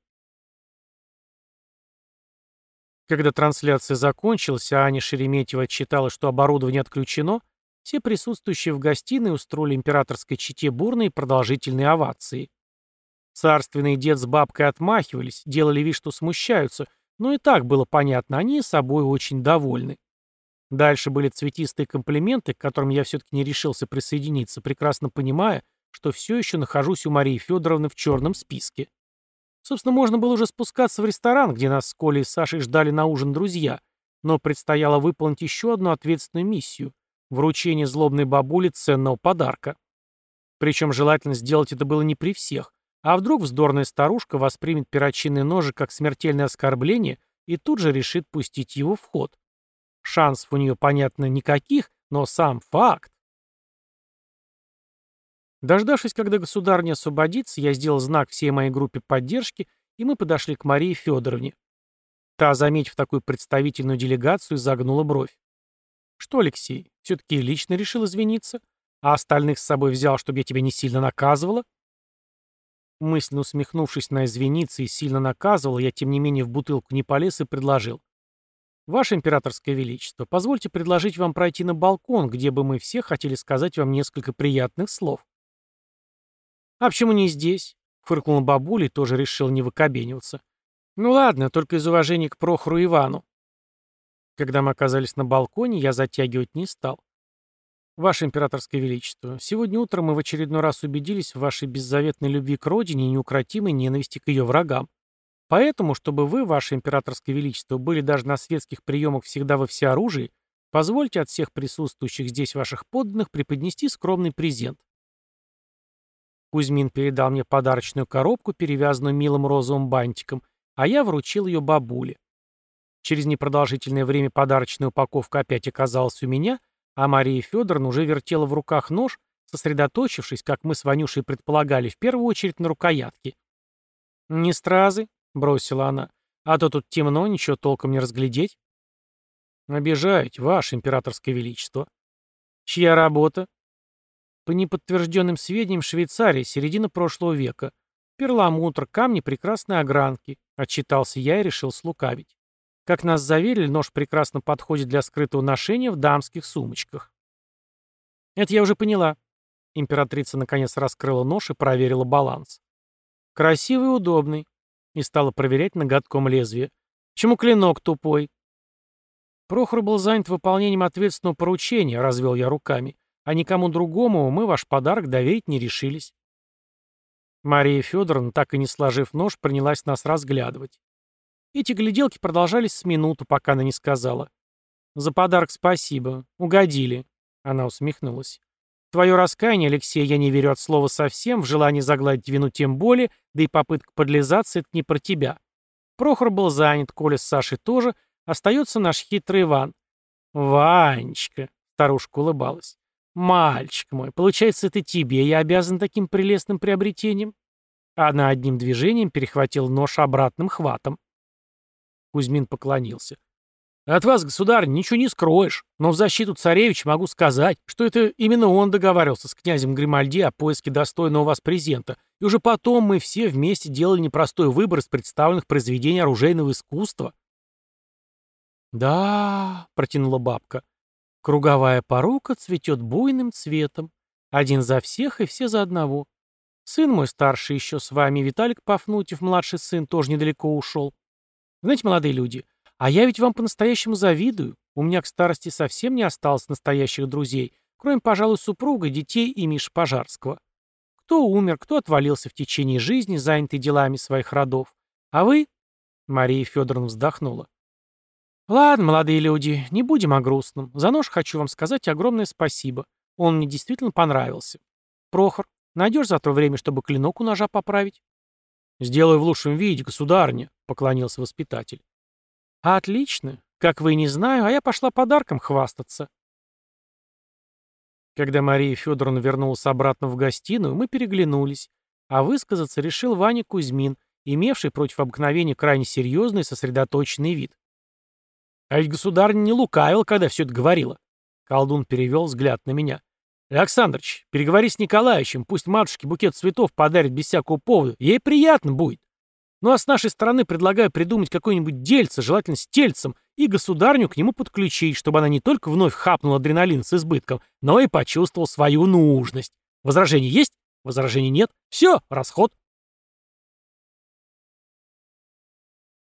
Когда трансляция закончилась, а Аня Шереметьева отчитала, что оборудование отключено, все присутствующие в гостиной устроили императорской чете бурные продолжительные овации. Царственный дед с бабкой отмахивались, делали вид, что смущаются, но и так было понятно, они собой очень довольны. Дальше были цветистые комплименты, к которым я все-таки не решился присоединиться, прекрасно понимая, что все еще нахожусь у Марии Федоровны в черном списке. Собственно, можно было уже спускаться в ресторан, где нас с Колей и Сашей ждали на ужин друзья, но предстояло выполнить еще одну ответственную миссию – вручение злобной бабуле ценного подарка. Причем желательно сделать это было не при всех, а вдруг вздорная старушка воспримет перочинный ножик как смертельное оскорбление и тут же решит пустить его в ход? Шансов у нее, понятно, никаких, но сам факт. Дождавшись, когда государня освободится, я сделал знак всей моей группе поддержки, и мы подошли к Марии Федоровне. Та, заметив такую представительную делегацию, загнула бровь. «Что, Алексей, все-таки лично решил извиниться? А остальных с собой взял, чтобы я тебя не сильно наказывала?» Мысленно усмехнувшись на извиниться и сильно наказывал, я тем не менее в бутылку не полез и предложил. «Ваше императорское величество, позвольте предложить вам пройти на балкон, где бы мы все хотели сказать вам несколько приятных слов». «А почему не здесь?» — фыркнула бабуля и тоже решил не выкобениваться. «Ну ладно, только из уважения к Прохору Ивану». Когда мы оказались на балконе, я затягивать не стал. Ваше императорское величество, сегодня утром мы в очередной раз убедились в вашей беззаветной любви к родине и неукротимой ненависти к ее врагам. Поэтому, чтобы вы, ваше императорское величество, были даже на светских приемах всегда во всеоружии, позвольте от всех присутствующих здесь ваших подданных преподнести скромный презент. Кузьмин передал мне подарочную коробку, перевязанную милым розовым бантиком, а я вручил ее бабуле. Через непродолжительное время подарочная упаковка опять оказалась у меня, а Мария Федоровна уже вертела в руках нож, сосредоточившись, как мы с Ванюшей предполагали, в первую очередь на рукоятке. «Не стразы», — бросила она, — «а то тут темно, ничего толком не разглядеть». «Обижаете, ваше императорское величество». «Чья работа?» «По неподтвержденным сведениям Швейцарии, середина прошлого века. Перламутр, камни прекрасной огранки. Отчитался я и решил слукавить. Как нас заверили, нож прекрасно подходит для скрытого ношения в дамских сумочках. Это я уже поняла. Императрица наконец раскрыла нож и проверила баланс. Красивый и удобный. И стала проверять ноготком лезвие. Чему клинок тупой? Прохор был занят выполнением ответственного поручения, развел я руками, а никому другому мы ваш подарок доверить не решились. Мария Федоровна, так и не сложив нож, принялась нас разглядывать. Эти гляделки продолжались с минуту, пока она не сказала. «За подарок спасибо. Угодили». Она усмехнулась. «Твое раскаяние, Алексей, я не верю от слова совсем, в желании загладить вину тем более, да и попытка подлизаться — это не про тебя. Прохор был занят, Коля с Сашей тоже, остается наш хитрый Иван». «Ванечка», — старушка улыбалась, — «мальчик мой, получается, это тебе я обязан таким прелестным приобретением?» Она одним движением перехватил нож обратным хватом. Кузьмин поклонился. «От вас, государь, ничего не скроешь, но в защиту царевича могу сказать, что это именно он договаривался с князем Гримальди о поиске достойного вас презента, и уже потом мы все вместе делали непростой выбор из представленных произведений оружейного искусства». «Да», — протянула бабка, — «круговая порука цветет буйным цветом, один за всех и все за одного. Сын мой старший еще с вами, Виталик Пафнутьев, младший сын, тоже недалеко ушел. Знаете, молодые люди, а я ведь вам по-настоящему завидую. У меня к старости совсем не осталось настоящих друзей, кроме, пожалуй, супруга, детей и Миши Пожарского. Кто умер, кто отвалился в течение жизни, занятый делами своих родов. А вы...» Мария Федоровна вздохнула. «Ладно, молодые люди, не будем о грустном. За нож хочу вам сказать огромное спасибо. Он мне действительно понравился. Прохор, найдешь завтра время, чтобы клинок у ножа поправить?» «Сделаю в лучшем виде, государня», — поклонился воспитатель. «Отлично. Как вы не знаю, а я пошла подарком хвастаться». Когда Мария Федоровна вернулась обратно в гостиную, мы переглянулись, а высказаться решил Ваня Кузьмин, имевший против обыкновения крайне серьезный сосредоточенный вид. «А ведь государня не лукавил, когда все это говорила». Колдун перевел взгляд на меня. «Александрыч, переговори с Николаевичем, пусть матушке букет цветов подарит без всякого повода. Ей приятно будет. Ну а с нашей стороны предлагаю придумать какое-нибудь дельце, желательно с тельцем, и государню к нему подключить, чтобы она не только вновь хапнула адреналин с избытком, но и почувствовала свою нужность. Возражений есть? Возражений нет? Все, расход».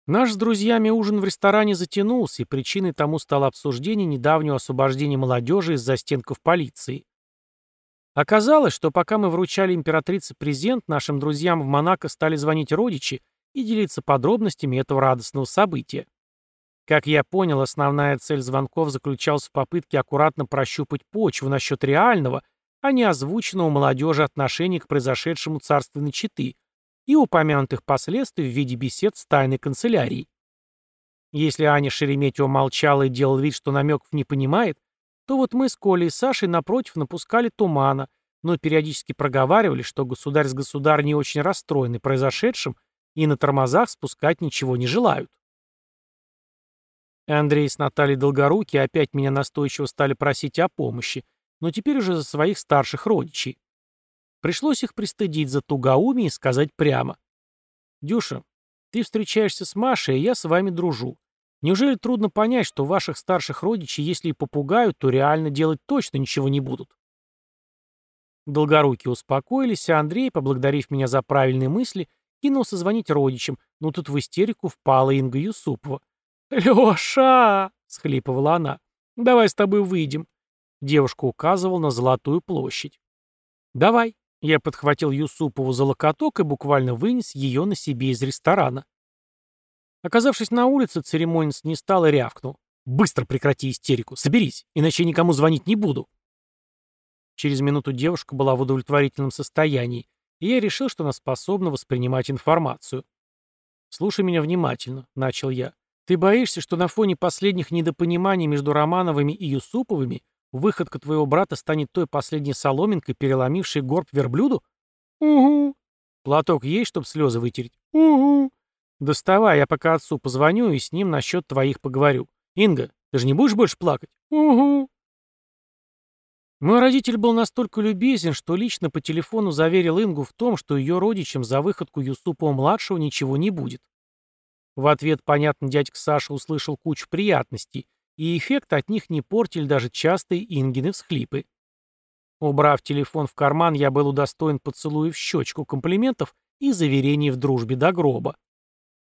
Наш с друзьями ужин в ресторане затянулся, и причиной тому стало обсуждение недавнего освобождения молодежи из застенков полиции. Оказалось, что пока мы вручали императрице презент, нашим друзьям в Монако стали звонить родичи и делиться подробностями этого радостного события. Как я понял, основная цель звонков заключалась в попытке аккуратно прощупать почву насчет реального, а не озвученного молодежи отношения к произошедшему царственной четы и упомянутых последствий в виде бесед с тайной канцелярией. Если Аня Шереметьева молчала и делала вид, что намеков не понимает, то вот мы с Колей и Сашей напротив напускали тумана, но периодически проговаривали, что государь с государней очень расстроены произошедшим и на тормозах спускать ничего не желают. Андрей с Натальей Долгоруки опять меня настойчиво стали просить о помощи, но теперь уже за своих старших родичей. Пришлось их пристыдить за тугоумие и сказать прямо. «Дюша, ты встречаешься с Машей, и я с вами дружу. Неужели трудно понять, что ваших старших родичей, если и попугают, то реально делать точно ничего не будут? Долгорукие успокоились, а Андрей, поблагодарив меня за правильные мысли, кинулся звонить родичам, но тут в истерику впала Инга Юсупова. «Леша!» — схлипывала она. «Давай с тобой выйдем». Девушка указывала на Золотую площадь. «Давай». Я подхватил Юсупову за локоток и буквально вынес ее на себе из ресторана. Оказавшись на улице, церемонец не стал и рявкнул. «Быстро прекрати истерику, соберись, иначе я никому звонить не буду». Через минуту девушка была в удовлетворительном состоянии, и я решил, что она способна воспринимать информацию. «Слушай меня внимательно», — начал я. «Ты боишься, что на фоне последних недопониманий между Романовыми и Юсуповыми выходка твоего брата станет той последней соломинкой, переломившей горб верблюду?» «Угу». «Платок есть, чтобы слезы вытереть?» «Угу». «Доставай, я пока отцу позвоню и с ним насчет твоих поговорю. Инга, ты же не будешь больше плакать?» «Угу». Мой родитель был настолько любезен, что лично по телефону заверил Ингу в том, что ее родичам за выходку Юсупова-младшего ничего не будет. В ответ, понятно, дядька Саша услышал кучу приятностей, и эффект от них не портили даже частые Ингины всхлипы. Убрав телефон в карман, я был удостоен поцелуя в щечку, комплиментов и заверений в дружбе до гроба.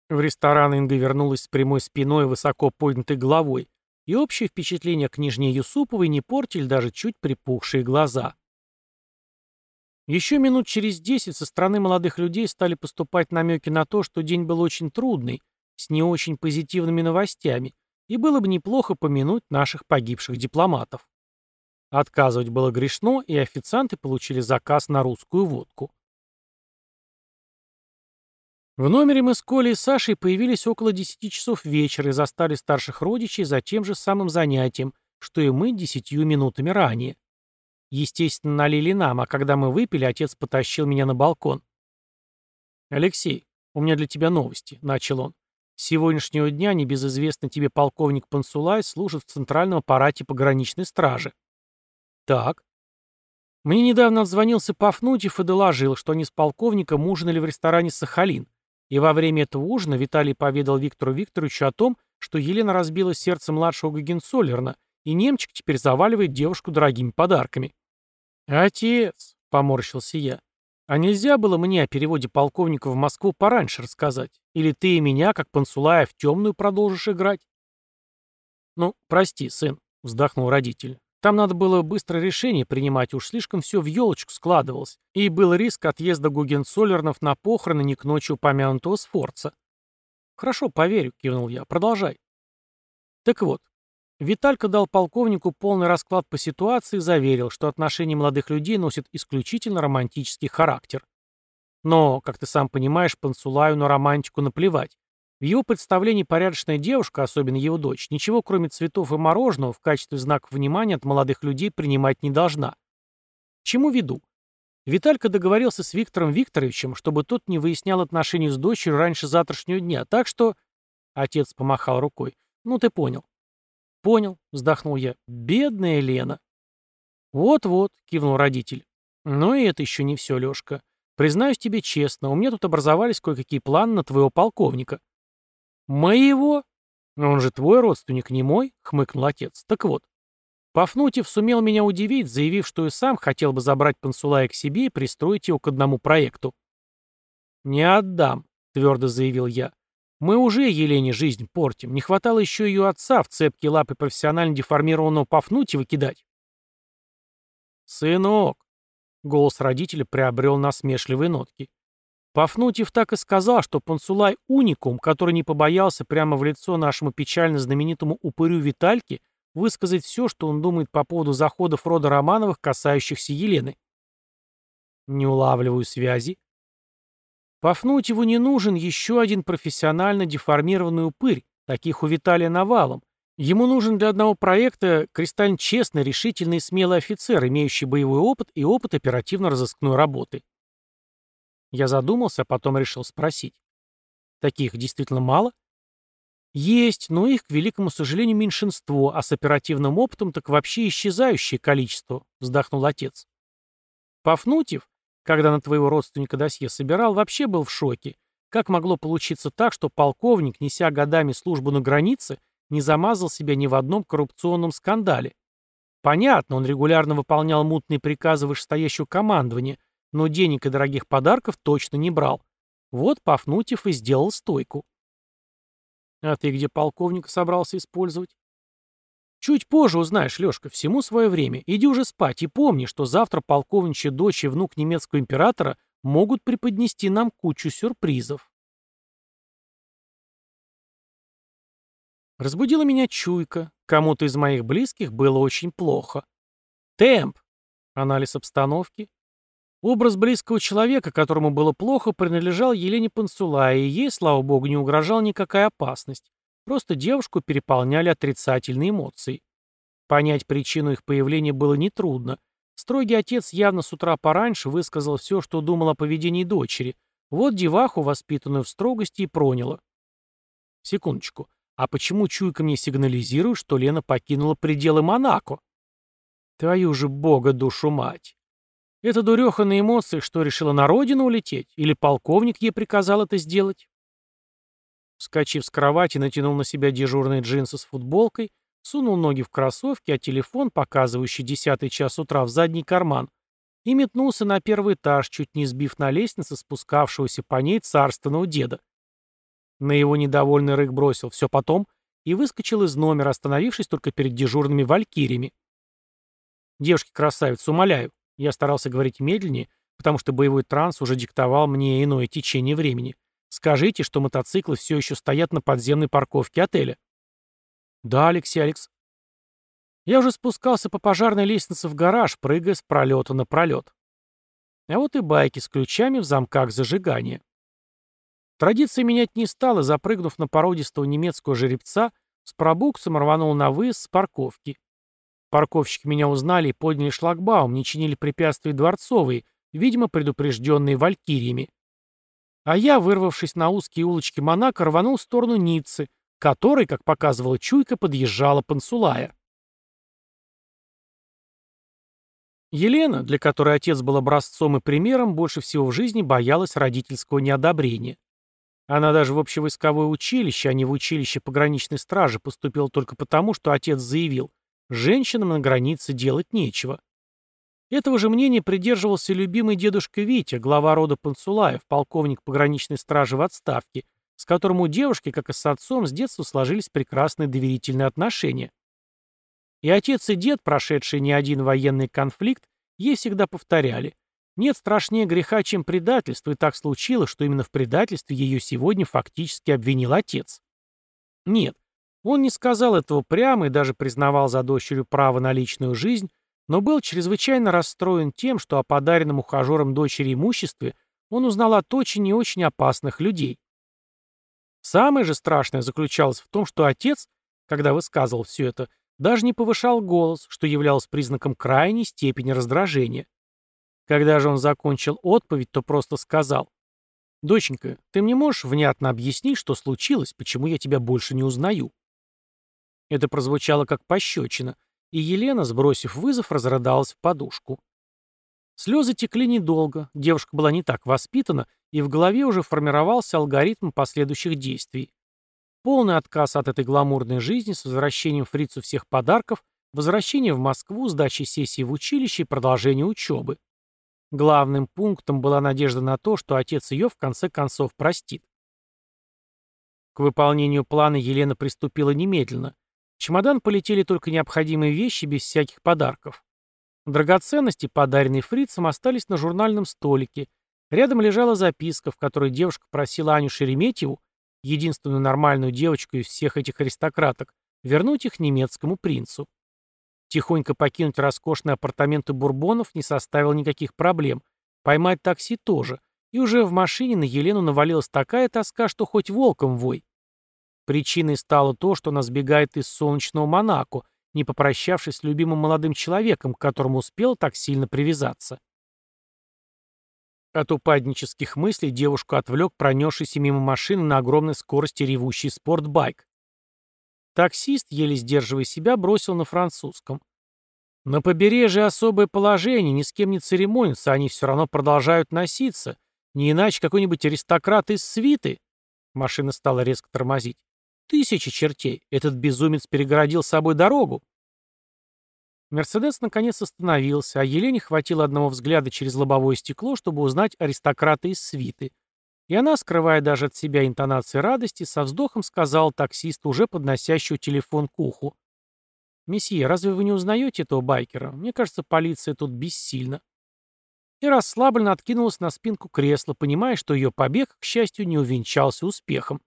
В ресторан Инга вернулась с прямой спиной и высоко поднятой головой, и общее впечатление княжне Юсуповой не портили даже чуть припухшие глаза. Еще минут через десять со стороны молодых людей стали поступать намеки на то, что день был очень трудный, с не очень позитивными новостями, и было бы неплохо помянуть наших погибших дипломатов. Отказывать было грешно, и официанты получили заказ на русскую водку. В номере мы с Колей и Сашей появились около 10 часов вечера и застали старших родичей за тем же самым занятием, что и мы десятью минутами ранее. Естественно, налили нам, а когда мы выпили, отец потащил меня на балкон. «Алексей, у меня для тебя новости», — начал он. С сегодняшнего дня небезызвестный тебе полковник Пансулай служит в Центральном аппарате пограничной стражи. Так. Мне недавно отзвонился Пафнутьев и доложил, что они с полковником ужинали в ресторане «Сахалин». И во время этого ужина Виталий поведал Виктору Викторовичу о том, что Елена разбила сердце младшего Гагенцоллерна, и немчик теперь заваливает девушку дорогими подарками. «Отец», — поморщился я, — «а нельзя было мне о переводе полковника в Москву пораньше рассказать? Или ты и меня, как Пансулая, в темную продолжишь играть?» «Ну, прости, сын», — вздохнул родитель. Там надо было быстро решение принимать, уж слишком все в елочку складывалось, и был риск отъезда Гугенцоллернов на похороны не к ночи упомянутого Сфорца. «Хорошо, поверю», — кивнул я. «Продолжай». Так вот, Виталька дал полковнику полный расклад по ситуации и заверил, что отношения молодых людей носят исключительно романтический характер. Но, как ты сам понимаешь, Пансулаю на романтику наплевать. В его представлении порядочная девушка, особенно его дочь, ничего кроме цветов и мороженого в качестве знака внимания от молодых людей принимать не должна. чему веду? Виталька договорился с Виктором Викторовичем, чтобы тот не выяснял отношения с дочерью раньше завтрашнего дня, так что... Отец помахал рукой. Ну, ты понял. Понял, вздохнул я. Бедная Лена. Вот-вот, кивнул родитель. Но и это еще не все, Лешка. Признаюсь тебе честно, у меня тут образовались кое-какие планы на твоего полковника. «Моего? Он же твой родственник, не мой?» — хмыкнул отец. «Так вот, Пафнутьев сумел меня удивить, заявив, что и сам хотел бы забрать Пансулая к себе и пристроить его к одному проекту. «Не отдам», — твердо заявил я. «Мы уже Елене жизнь портим. Не хватало еще ее отца в цепкие лапы профессионально деформированного Пафнутьева кидать». «Сынок», — голос родителя приобрел насмешливые нотки, Пафнутьев так и сказал, что Пансулай — уникум, который не побоялся прямо в лицо нашему печально знаменитому упырю Витальке высказать все, что он думает по поводу заходов рода Романовых, касающихся Елены. Не улавливаю связи. Пафнутьеву не нужен еще один профессионально деформированный упырь, таких у Виталия навалом. Ему нужен для одного проекта кристально честный, решительный и смелый офицер, имеющий боевой опыт и опыт оперативно-розыскной работы. Я задумался, а потом решил спросить. Таких действительно мало? Есть, но их, к великому сожалению, меньшинство, а с оперативным опытом так вообще исчезающее количество, вздохнул отец. Пафнутьев, когда на твоего родственника досье собирал, вообще был в шоке. Как могло получиться так, что полковник, неся годами службу на границе, не замазал себя ни в одном коррупционном скандале? Понятно, он регулярно выполнял мутные приказы вышестоящего командования, но денег и дорогих подарков точно не брал. Вот Пафнутьев и сделал стойку. А ты где полковника собрался использовать? Чуть позже узнаешь, Лешка, всему свое время. Иди уже спать и помни, что завтра полковничья дочь и внук немецкого императора могут преподнести нам кучу сюрпризов. Разбудила меня чуйка. Кому-то из моих близких было очень плохо. Темп. Анализ обстановки. Образ близкого человека, которому было плохо, принадлежал Елене Пансула, и ей, слава богу, не угрожала никакая опасность. Просто девушку переполняли отрицательные эмоции. Понять причину их появления было нетрудно. Строгий отец явно с утра пораньше высказал все, что думал о поведении дочери. Вот деваху, воспитанную в строгости, и проняло. Секундочку. А почему чуйка мне сигнализирует, что Лена покинула пределы Монако? Твою же бога душу мать. Это дуреха на эмоциях, что решила на родину улететь? Или полковник ей приказал это сделать? Вскочив с кровати, натянул на себя дежурные джинсы с футболкой, сунул ноги в кроссовки, а телефон, показывающий десятый час утра, в задний карман, и метнулся на первый этаж, чуть не сбив на лестнице спускавшегося по ней царственного деда. На его недовольный рык бросил «все потом» и выскочил из номера, остановившись только перед дежурными валькириями. «Девушки-красавицы, умоляю». Я старался говорить медленнее, потому что боевой транс уже диктовал мне иное течение времени. Скажите, что мотоциклы все еще стоят на подземной парковке отеля. Да, Алексей Алекс. Я уже спускался по пожарной лестнице в гараж, прыгая с пролета на пролет. А вот и байки с ключами в замках зажигания. Традиции менять не стал запрыгнув на породистого немецкого жеребца, с пробуксом рванул на выезд с парковки. Парковщики меня узнали и подняли шлагбаум, не чинили препятствий дворцовые, видимо, предупрежденные валькириями. А я, вырвавшись на узкие улочки Монако, рванул в сторону Ниццы, которой, как показывала чуйка, подъезжала Пансулая. Елена, для которой отец был образцом и примером, больше всего в жизни боялась родительского неодобрения. Она даже в общевойсковое училище, а не в училище пограничной стражи, поступила только потому, что отец заявил, женщинам на границе делать нечего. Этого же мнения придерживался любимый дедушка Витя, глава рода Панцулаев, полковник пограничной стражи в отставке, с которым у девушки, как и с отцом, с детства сложились прекрасные доверительные отношения. И отец и дед, прошедшие не один военный конфликт, ей всегда повторяли, нет страшнее греха, чем предательство, и так случилось, что именно в предательстве ее сегодня фактически обвинил отец. Нет, он не сказал этого прямо и даже признавал за дочерью право на личную жизнь, но был чрезвычайно расстроен тем, что о подаренном ухажером дочери имуществе он узнал от очень и очень опасных людей. Самое же страшное заключалось в том, что отец, когда высказывал все это, даже не повышал голос, что являлось признаком крайней степени раздражения. Когда же он закончил отповедь, то просто сказал, «Доченька, ты мне можешь внятно объяснить, что случилось, почему я тебя больше не узнаю?» Это прозвучало как пощечина, и Елена, сбросив вызов, разрыдалась в подушку. Слезы текли недолго, девушка была не так воспитана, и в голове уже формировался алгоритм последующих действий. Полный отказ от этой гламурной жизни с возвращением фрицу всех подарков, возвращение в Москву, сдача сессии в училище и продолжение учебы. Главным пунктом была надежда на то, что отец ее в конце концов простит. К выполнению плана Елена приступила немедленно, чемодан полетели только необходимые вещи без всяких подарков. Драгоценности, подаренные фрицам, остались на журнальном столике. Рядом лежала записка, в которой девушка просила Аню Шереметьеву, единственную нормальную девочку из всех этих аристократок, вернуть их немецкому принцу. Тихонько покинуть роскошные апартаменты Бурбонов не составило никаких проблем. Поймать такси тоже. И уже в машине на Елену навалилась такая тоска, что хоть волком вой. Причиной стало то, что она сбегает из солнечного Монако, не попрощавшись с любимым молодым человеком, к которому успела так сильно привязаться. От упаднических мыслей девушку отвлек пронесшийся мимо машины на огромной скорости ревущий спортбайк. Таксист, еле сдерживая себя, бросил на французском. На побережье особое положение, ни с кем не церемонятся, они все равно продолжают носиться. Не иначе какой-нибудь аристократ из свиты. Машина стала резко тормозить. Тысячи чертей. Этот безумец перегородил собой дорогу. Мерседес наконец остановился, а Елене хватило одного взгляда через лобовое стекло, чтобы узнать аристократа из свиты. И она, скрывая даже от себя интонации радости, со вздохом сказала таксисту, уже подносящему телефон к уху. «Месье, разве вы не узнаете этого байкера? Мне кажется, полиция тут бессильна». И расслабленно откинулась на спинку кресла, понимая, что ее побег, к счастью, не увенчался успехом.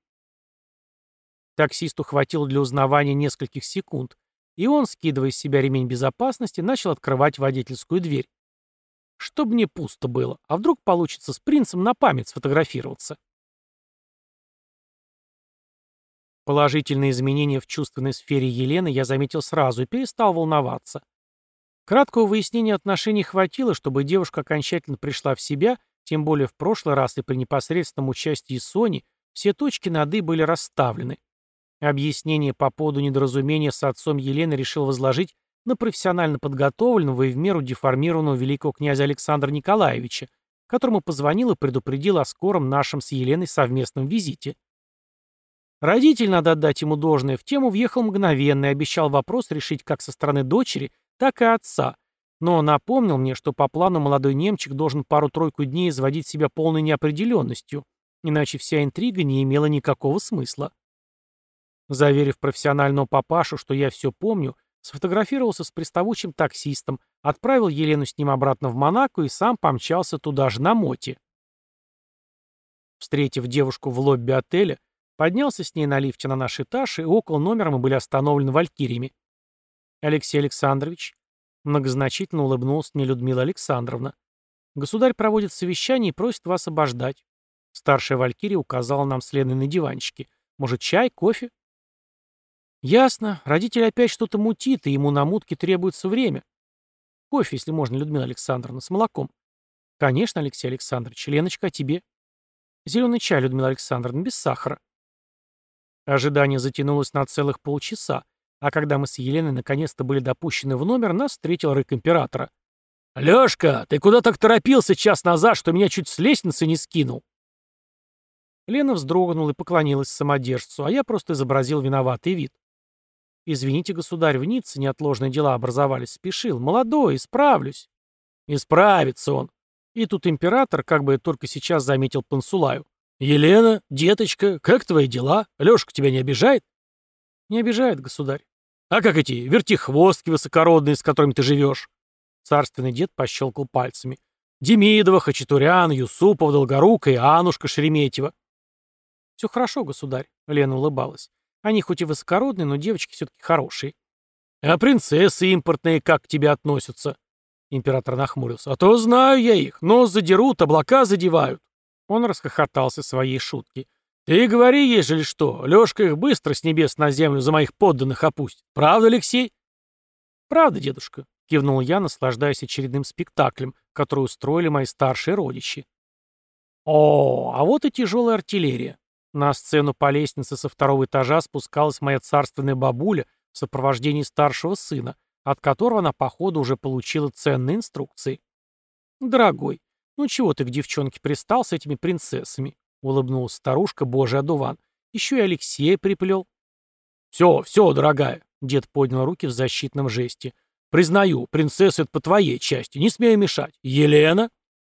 Таксисту хватило для узнавания нескольких секунд, и он, скидывая с себя ремень безопасности, начал открывать водительскую дверь. Чтоб мне пусто было, а вдруг получится с принцем на память сфотографироваться. Положительные изменения в чувственной сфере Елены я заметил сразу и перестал волноваться. Краткого выяснения отношений хватило, чтобы девушка окончательно пришла в себя, тем более в прошлый раз и при непосредственном участии Сони все точки над «и» были расставлены. Объяснение по поводу недоразумения с отцом Елены решил возложить на профессионально подготовленного и в меру деформированного великого князя Александра Николаевича, которому позвонил и предупредил о скором нашем с Еленой совместном визите. Родитель, надо отдать ему должное, в тему въехал мгновенно и обещал вопрос решить как со стороны дочери, так и отца, но напомнил мне, что по плану молодой немчик должен пару-тройку дней изводить себя полной неопределенностью, иначе вся интрига не имела никакого смысла. Заверив профессионального папашу, что я все помню, сфотографировался с приставучим таксистом, отправил Елену с ним обратно в Монако и сам помчался туда же на моте. Встретив девушку в лобби отеля, поднялся с ней на лифте на наш этаж, и около номера мы были остановлены валькириями. «Алексей Александрович», многозначительно улыбнулась мне Людмила Александровна, «государь проводит совещание и просит вас обождать». Старшая валькирия указала нам следы на диванчике. «Может, чай, кофе?» «Ясно. Родитель опять что-то мутит, и ему на мутке требуется время. Кофе, если можно, Людмила Александровна, с молоком». «Конечно, Алексей Александрович. Леночка, а тебе?» «Зеленый чай, Людмила Александровна, без сахара». Ожидание затянулось на целых полчаса, а когда мы с Еленой наконец-то были допущены в номер, нас встретил рык императора. «Лёшка, ты куда так торопился час назад, что меня чуть с лестницы не скинул?» Лена вздрогнула и поклонилась самодержцу, а я просто изобразил виноватый вид. «Извините, государь, в Ницце неотложные дела образовались, спешил. Молодой, исправлюсь». «Исправится он». И тут император, как бы только сейчас заметил Пансулаю. «Елена, деточка, как твои дела? Лёшка тебя не обижает?» «Не обижает, государь». «А как эти вертихвостки высокородные, с которыми ты живешь?» Царственный дед пощелкал пальцами. «Демидова, Хачатурян, Юсупов, Долгорука и Анушка Шереметьева». «Все хорошо, государь», — Лена улыбалась. «Они хоть и высокородные, но девочки все-таки хорошие». «А принцессы импортные как к тебе относятся?» Император нахмурился. «А то знаю я их. Нос задерут, облака задевают». Он расхохотался своей шутки. «Ты говори, ежели что, Лёшка их быстро с небес на землю за моих подданных опустит. Правда, Алексей?» «Правда, дедушка», — кивнул я, наслаждаясь очередным спектаклем, который устроили мои старшие родичи. «О, а вот и тяжелая артиллерия. На сцену по лестнице со второго этажа спускалась моя царственная бабуля в сопровождении старшего сына, от которого она, походу, уже получила ценные инструкции. «Дорогой, ну чего ты к девчонке пристал с этими принцессами?» — улыбнулась старушка Божий одуван. «Еще и Алексея приплел». «Все, все, дорогая», — дед поднял руки в защитном жесте. «Признаю, принцесса — это по твоей части, не смею мешать. Елена?»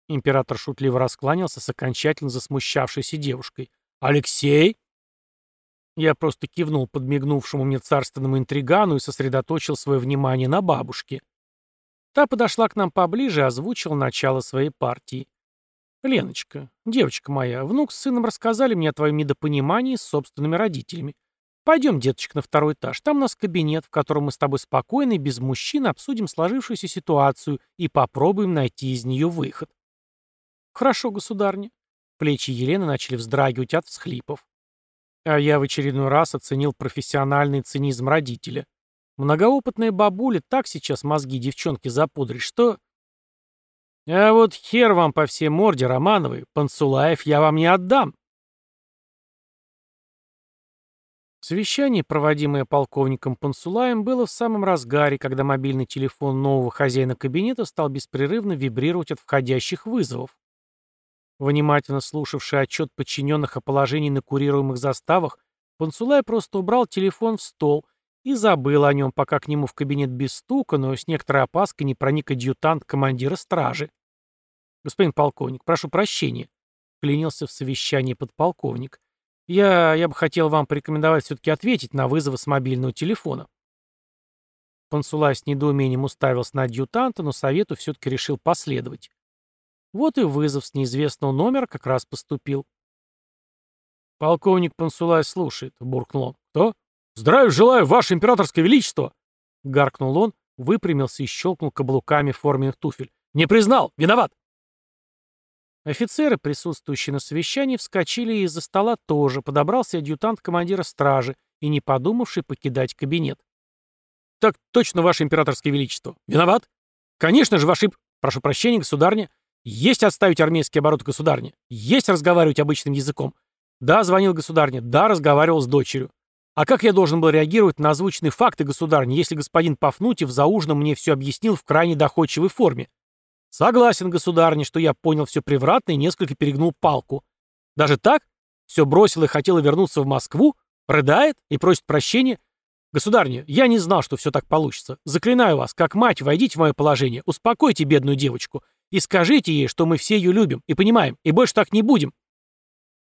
Император шутливо раскланялся с окончательно засмущавшейся девушкой. «Алексей?» Я просто кивнул подмигнувшему мне царственному интригану и сосредоточил свое внимание на бабушке. Та подошла к нам поближе и озвучила начало своей партии. «Леночка, девочка моя, внук с сыном рассказали мне о твоем недопонимании с собственными родителями. Пойдем, деточка, на второй этаж. Там у нас кабинет, в котором мы с тобой спокойно и без мужчин обсудим сложившуюся ситуацию и попробуем найти из нее выход». «Хорошо, государня», Плечи Елены начали вздрагивать от всхлипов. А я в очередной раз оценил профессиональный цинизм родителя. Многоопытная бабуля так сейчас мозги девчонки запудрит, что... А вот хер вам по всей морде, Романовой, Пансулаев я вам не отдам. Совещание, проводимое полковником Пансулаем, было в самом разгаре, когда мобильный телефон нового хозяина кабинета стал беспрерывно вибрировать от входящих вызовов. Внимательно слушавший отчет подчиненных о положении на курируемых заставах, Пансулай просто убрал телефон в стол и забыл о нем, пока к нему в кабинет без стука, но с некоторой опаской не проник адъютант командира стражи. «Господин полковник, прошу прощения», — клянился в совещании подполковник. «Я, я бы хотел вам порекомендовать все-таки ответить на вызовы с мобильного телефона». Пансулай с недоумением уставился на адъютанта, но совету все-таки решил последовать. Вот и вызов с неизвестного номера как раз поступил. «Полковник Пансулай слушает», — буркнул он. «Кто?» «Здравия желаю, ваше императорское величество!» Гаркнул он, выпрямился и щелкнул каблуками форменных туфель. «Не признал! Виноват!» Офицеры, присутствующие на совещании, вскочили из-за стола тоже, подобрался адъютант командира стражи и не подумавший покидать кабинет. «Так точно, ваше императорское величество! Виноват? Конечно же, ваше... Прошу прощения, государня, есть отставить армейский оборот государни. Есть разговаривать обычным языком. Да, звонил государне. Да, разговаривал с дочерью. А как я должен был реагировать на озвученные факты, государни, если господин Пафнутьев за ужином мне все объяснил в крайне доходчивой форме? Согласен, государни, что я понял все превратно и несколько перегнул палку. Даже так? Все бросил и хотел вернуться в Москву? Рыдает и просит прощения? Государня, я не знал, что все так получится. Заклинаю вас, как мать, войдите в мое положение, успокойте бедную девочку и скажите ей, что мы все ее любим и понимаем, и больше так не будем.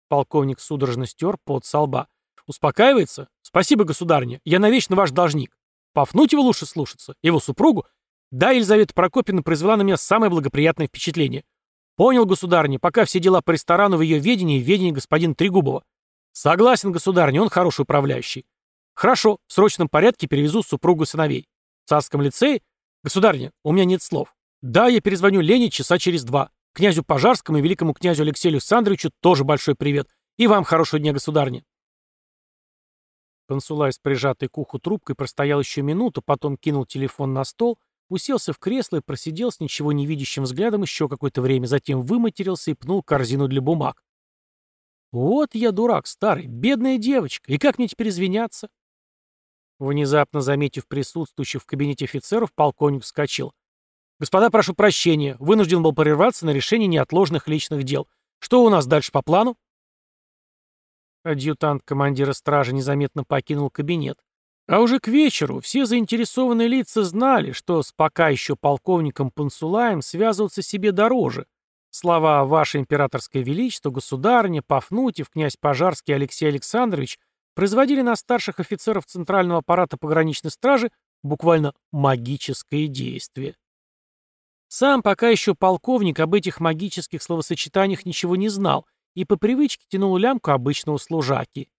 Полковник судорожно стер под со. Успокаивается? Спасибо, государня, я навечно ваш должник. Пафнутьева лучше слушаться, его супругу. Да, Елизавета Прокопьевна произвела на меня самое благоприятное впечатление. Понял, государня, пока все дела по ресторану в ее ведении, в ведении господина Трегубова. Согласен, государня, он хороший управляющий. Хорошо, в срочном порядке перевезу супругу сыновей. В царском лицее? Государня, у меня нет слов. Да, я перезвоню Лене часа через два. Князю Пожарскому и великому князю Алексею Александровичу тоже большой привет. И вам хорошего дня, государня. Консулай с прижатой к уху трубкой простоял еще минуту, потом кинул телефон на стол, уселся в кресло и просидел с ничего не видящим взглядом еще какое-то время, затем выматерился и пнул корзину для бумаг. «Вот я дурак старый, бедная девочка, и как мне теперь извиняться?» Внезапно заметив присутствующих в кабинете офицеров, полковник вскочил. «Господа, прошу прощения, вынужден был прерваться на решение неотложных личных дел. Что у нас дальше по плану?» Адъютант командира стражи незаметно покинул кабинет. А уже к вечеру все заинтересованные лица знали, что с пока еще полковником Пансулаем связываться себе дороже. Слова «Ваше императорское величество», «Государня», «Пафнутьев», «Князь Пожарский» Алексей Александрович производили на старших офицеров Центрального аппарата пограничной стражи буквально магическое действие. Сам пока еще полковник об этих магических словосочетаниях ничего не знал и по привычке тянул лямку обычного служаки.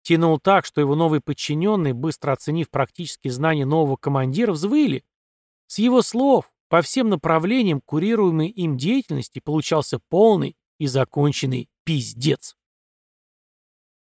Тянул так, что его новые подчиненные, быстро оценив практические знания нового командира, взвыли. С его слов, по всем направлениям курируемой им деятельности получался полный и законченный пиздец.